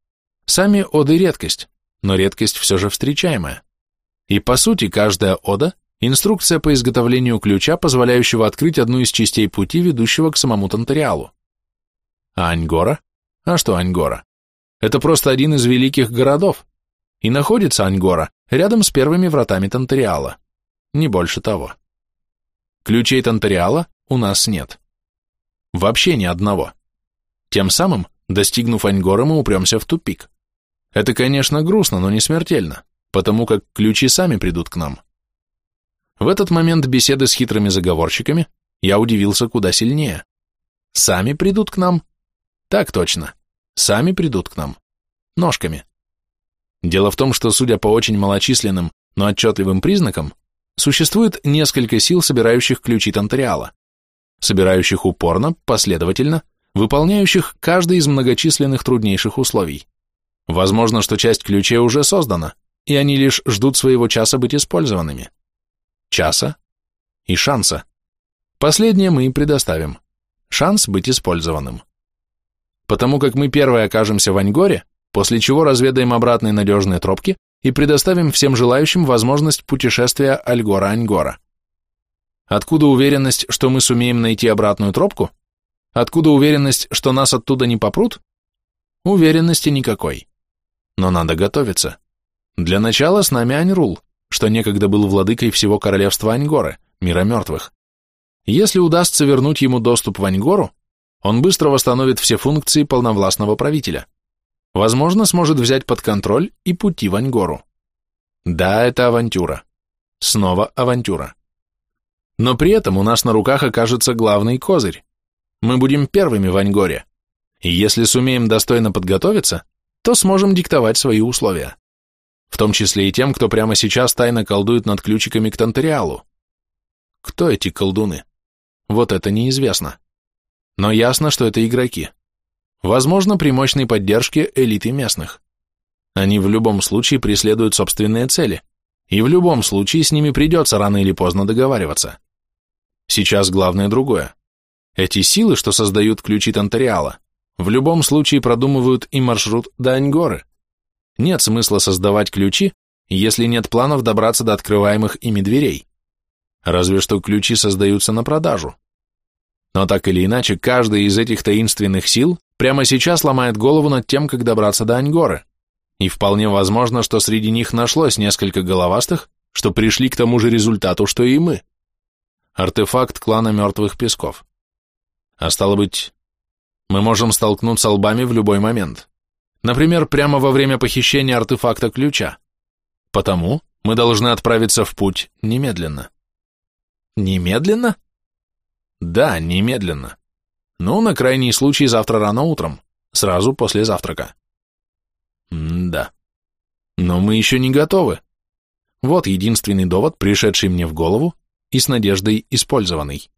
Сами оды редкость, но редкость все же встречаемая. И по сути каждая ода – инструкция по изготовлению ключа, позволяющего открыть одну из частей пути, ведущего к самому Тантериалу. А Аньгора? А что Аньгора? Это просто один из великих городов. И находится Аньгора рядом с первыми вратами Тантериала. Не больше того. Ключей Тантериала у нас нет. Вообще ни одного. Тем самым, достигнув Аньгора, мы упремся в тупик. Это, конечно, грустно, но не смертельно, потому как ключи сами придут к нам. В этот момент беседы с хитрыми заговорщиками я удивился куда сильнее. Сами придут к нам? Так точно. Сами придут к нам. Ножками. Дело в том, что, судя по очень малочисленным, но отчетливым признакам, существует несколько сил, собирающих ключи Тантериала, собирающих упорно, последовательно, выполняющих каждый из многочисленных труднейших условий. Возможно, что часть ключей уже создана, и они лишь ждут своего часа быть использованными. Часа и шанса. Последнее мы и предоставим. Шанс быть использованным. Потому как мы первые окажемся в Аньгоре, после чего разведаем обратные надежные тропки и предоставим всем желающим возможность путешествия Альгора-Аньгора. Откуда уверенность, что мы сумеем найти обратную тропку? Откуда уверенность, что нас оттуда не попрут? Уверенности никакой. Но надо готовиться. Для начала с нами Аньрул, что некогда был владыкой всего королевства Аньгоры, мира мертвых. Если удастся вернуть ему доступ в Аньгору, он быстро восстановит все функции полновластного правителя. Возможно, сможет взять под контроль и пути в Аньгору. Да, это авантюра. Снова авантюра. Но при этом у нас на руках окажется главный козырь. Мы будем первыми в Аньгоре. И если сумеем достойно подготовиться, то сможем диктовать свои условия. В том числе и тем, кто прямо сейчас тайно колдует над ключиками к Тантериалу. Кто эти колдуны? Вот это неизвестно. Но ясно, что это игроки. Возможно, при мощной поддержке элиты местных. Они в любом случае преследуют собственные цели, и в любом случае с ними придется рано или поздно договариваться. Сейчас главное другое. Эти силы, что создают ключи Тантериала, в любом случае продумывают и маршрут до Аньгоры. Нет смысла создавать ключи, если нет планов добраться до открываемых ими дверей. Разве что ключи создаются на продажу. Но так или иначе, каждая из этих таинственных сил прямо сейчас ломает голову над тем, как добраться до Аньгоры. И вполне возможно, что среди них нашлось несколько головастых, что пришли к тому же результату, что и мы. Артефакт клана мертвых песков. А стало быть, мы можем столкнуться лбами в любой момент. Например, прямо во время похищения артефакта ключа. Потому мы должны отправиться в путь немедленно. Немедленно? Да, немедленно. Ну, на крайний случай завтра рано утром, сразу после завтрака. М да. Но мы еще не готовы. Вот единственный довод, пришедший мне в голову, и с надеждой использованный.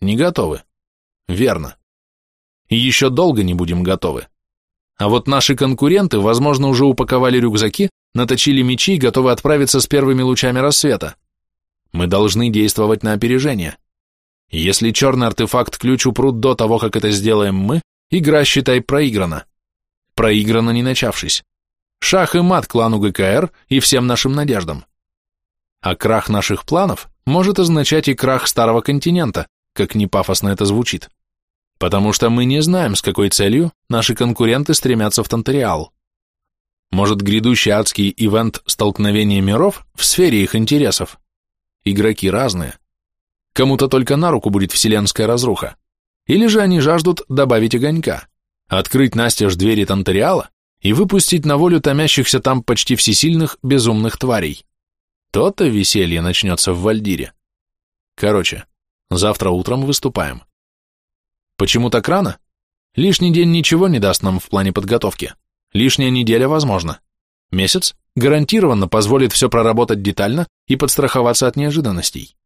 Не готовы. Верно. И еще долго не будем готовы. А вот наши конкуренты, возможно, уже упаковали рюкзаки, наточили мечи и готовы отправиться с первыми лучами рассвета. Мы должны действовать на опережение. Если черный артефакт-ключ упрут до того, как это сделаем мы, игра, считай, проиграна. Проиграна не начавшись. Шах и мат клану ГКР и всем нашим надеждам. А крах наших планов может означать и крах старого континента, как не пафосно это звучит. Потому что мы не знаем, с какой целью наши конкуренты стремятся в Тантериал. Может, грядущий адский ивент столкновения миров в сфере их интересов? Игроки разные. Кому-то только на руку будет вселенская разруха. Или же они жаждут добавить огонька, открыть настежь двери Тантериала и выпустить на волю томящихся там почти всесильных безумных тварей. То-то веселье начнется в Вальдире. Короче, завтра утром выступаем. Почему так рано? Лишний день ничего не даст нам в плане подготовки. Лишняя неделя возможно. Месяц гарантированно позволит все проработать детально и подстраховаться от неожиданностей.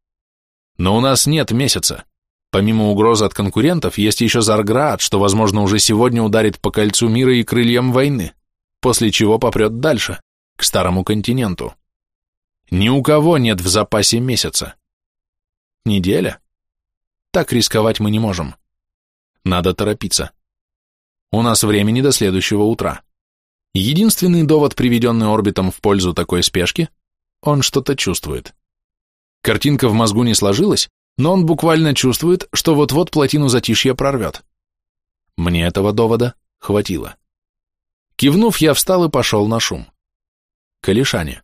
Но у нас нет месяца. Помимо угрозы от конкурентов, есть еще Зарград, что, возможно, уже сегодня ударит по кольцу мира и крыльям войны, после чего попрет дальше, к старому континенту. Ни у кого нет в запасе месяца. Неделя? Так рисковать мы не можем. Надо торопиться. У нас времени до следующего утра. Единственный довод, приведенный орбитом в пользу такой спешки, он что-то чувствует. Картинка в мозгу не сложилась, но он буквально чувствует, что вот-вот плотину затишья прорвет. Мне этого довода хватило. Кивнув, я встал и пошел на шум. Калишане.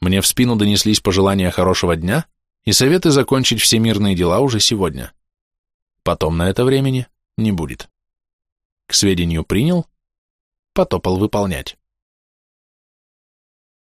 Мне в спину донеслись пожелания хорошего дня и советы закончить все мирные дела уже сегодня. Потом на это времени не будет. К сведению принял, потопал выполнять.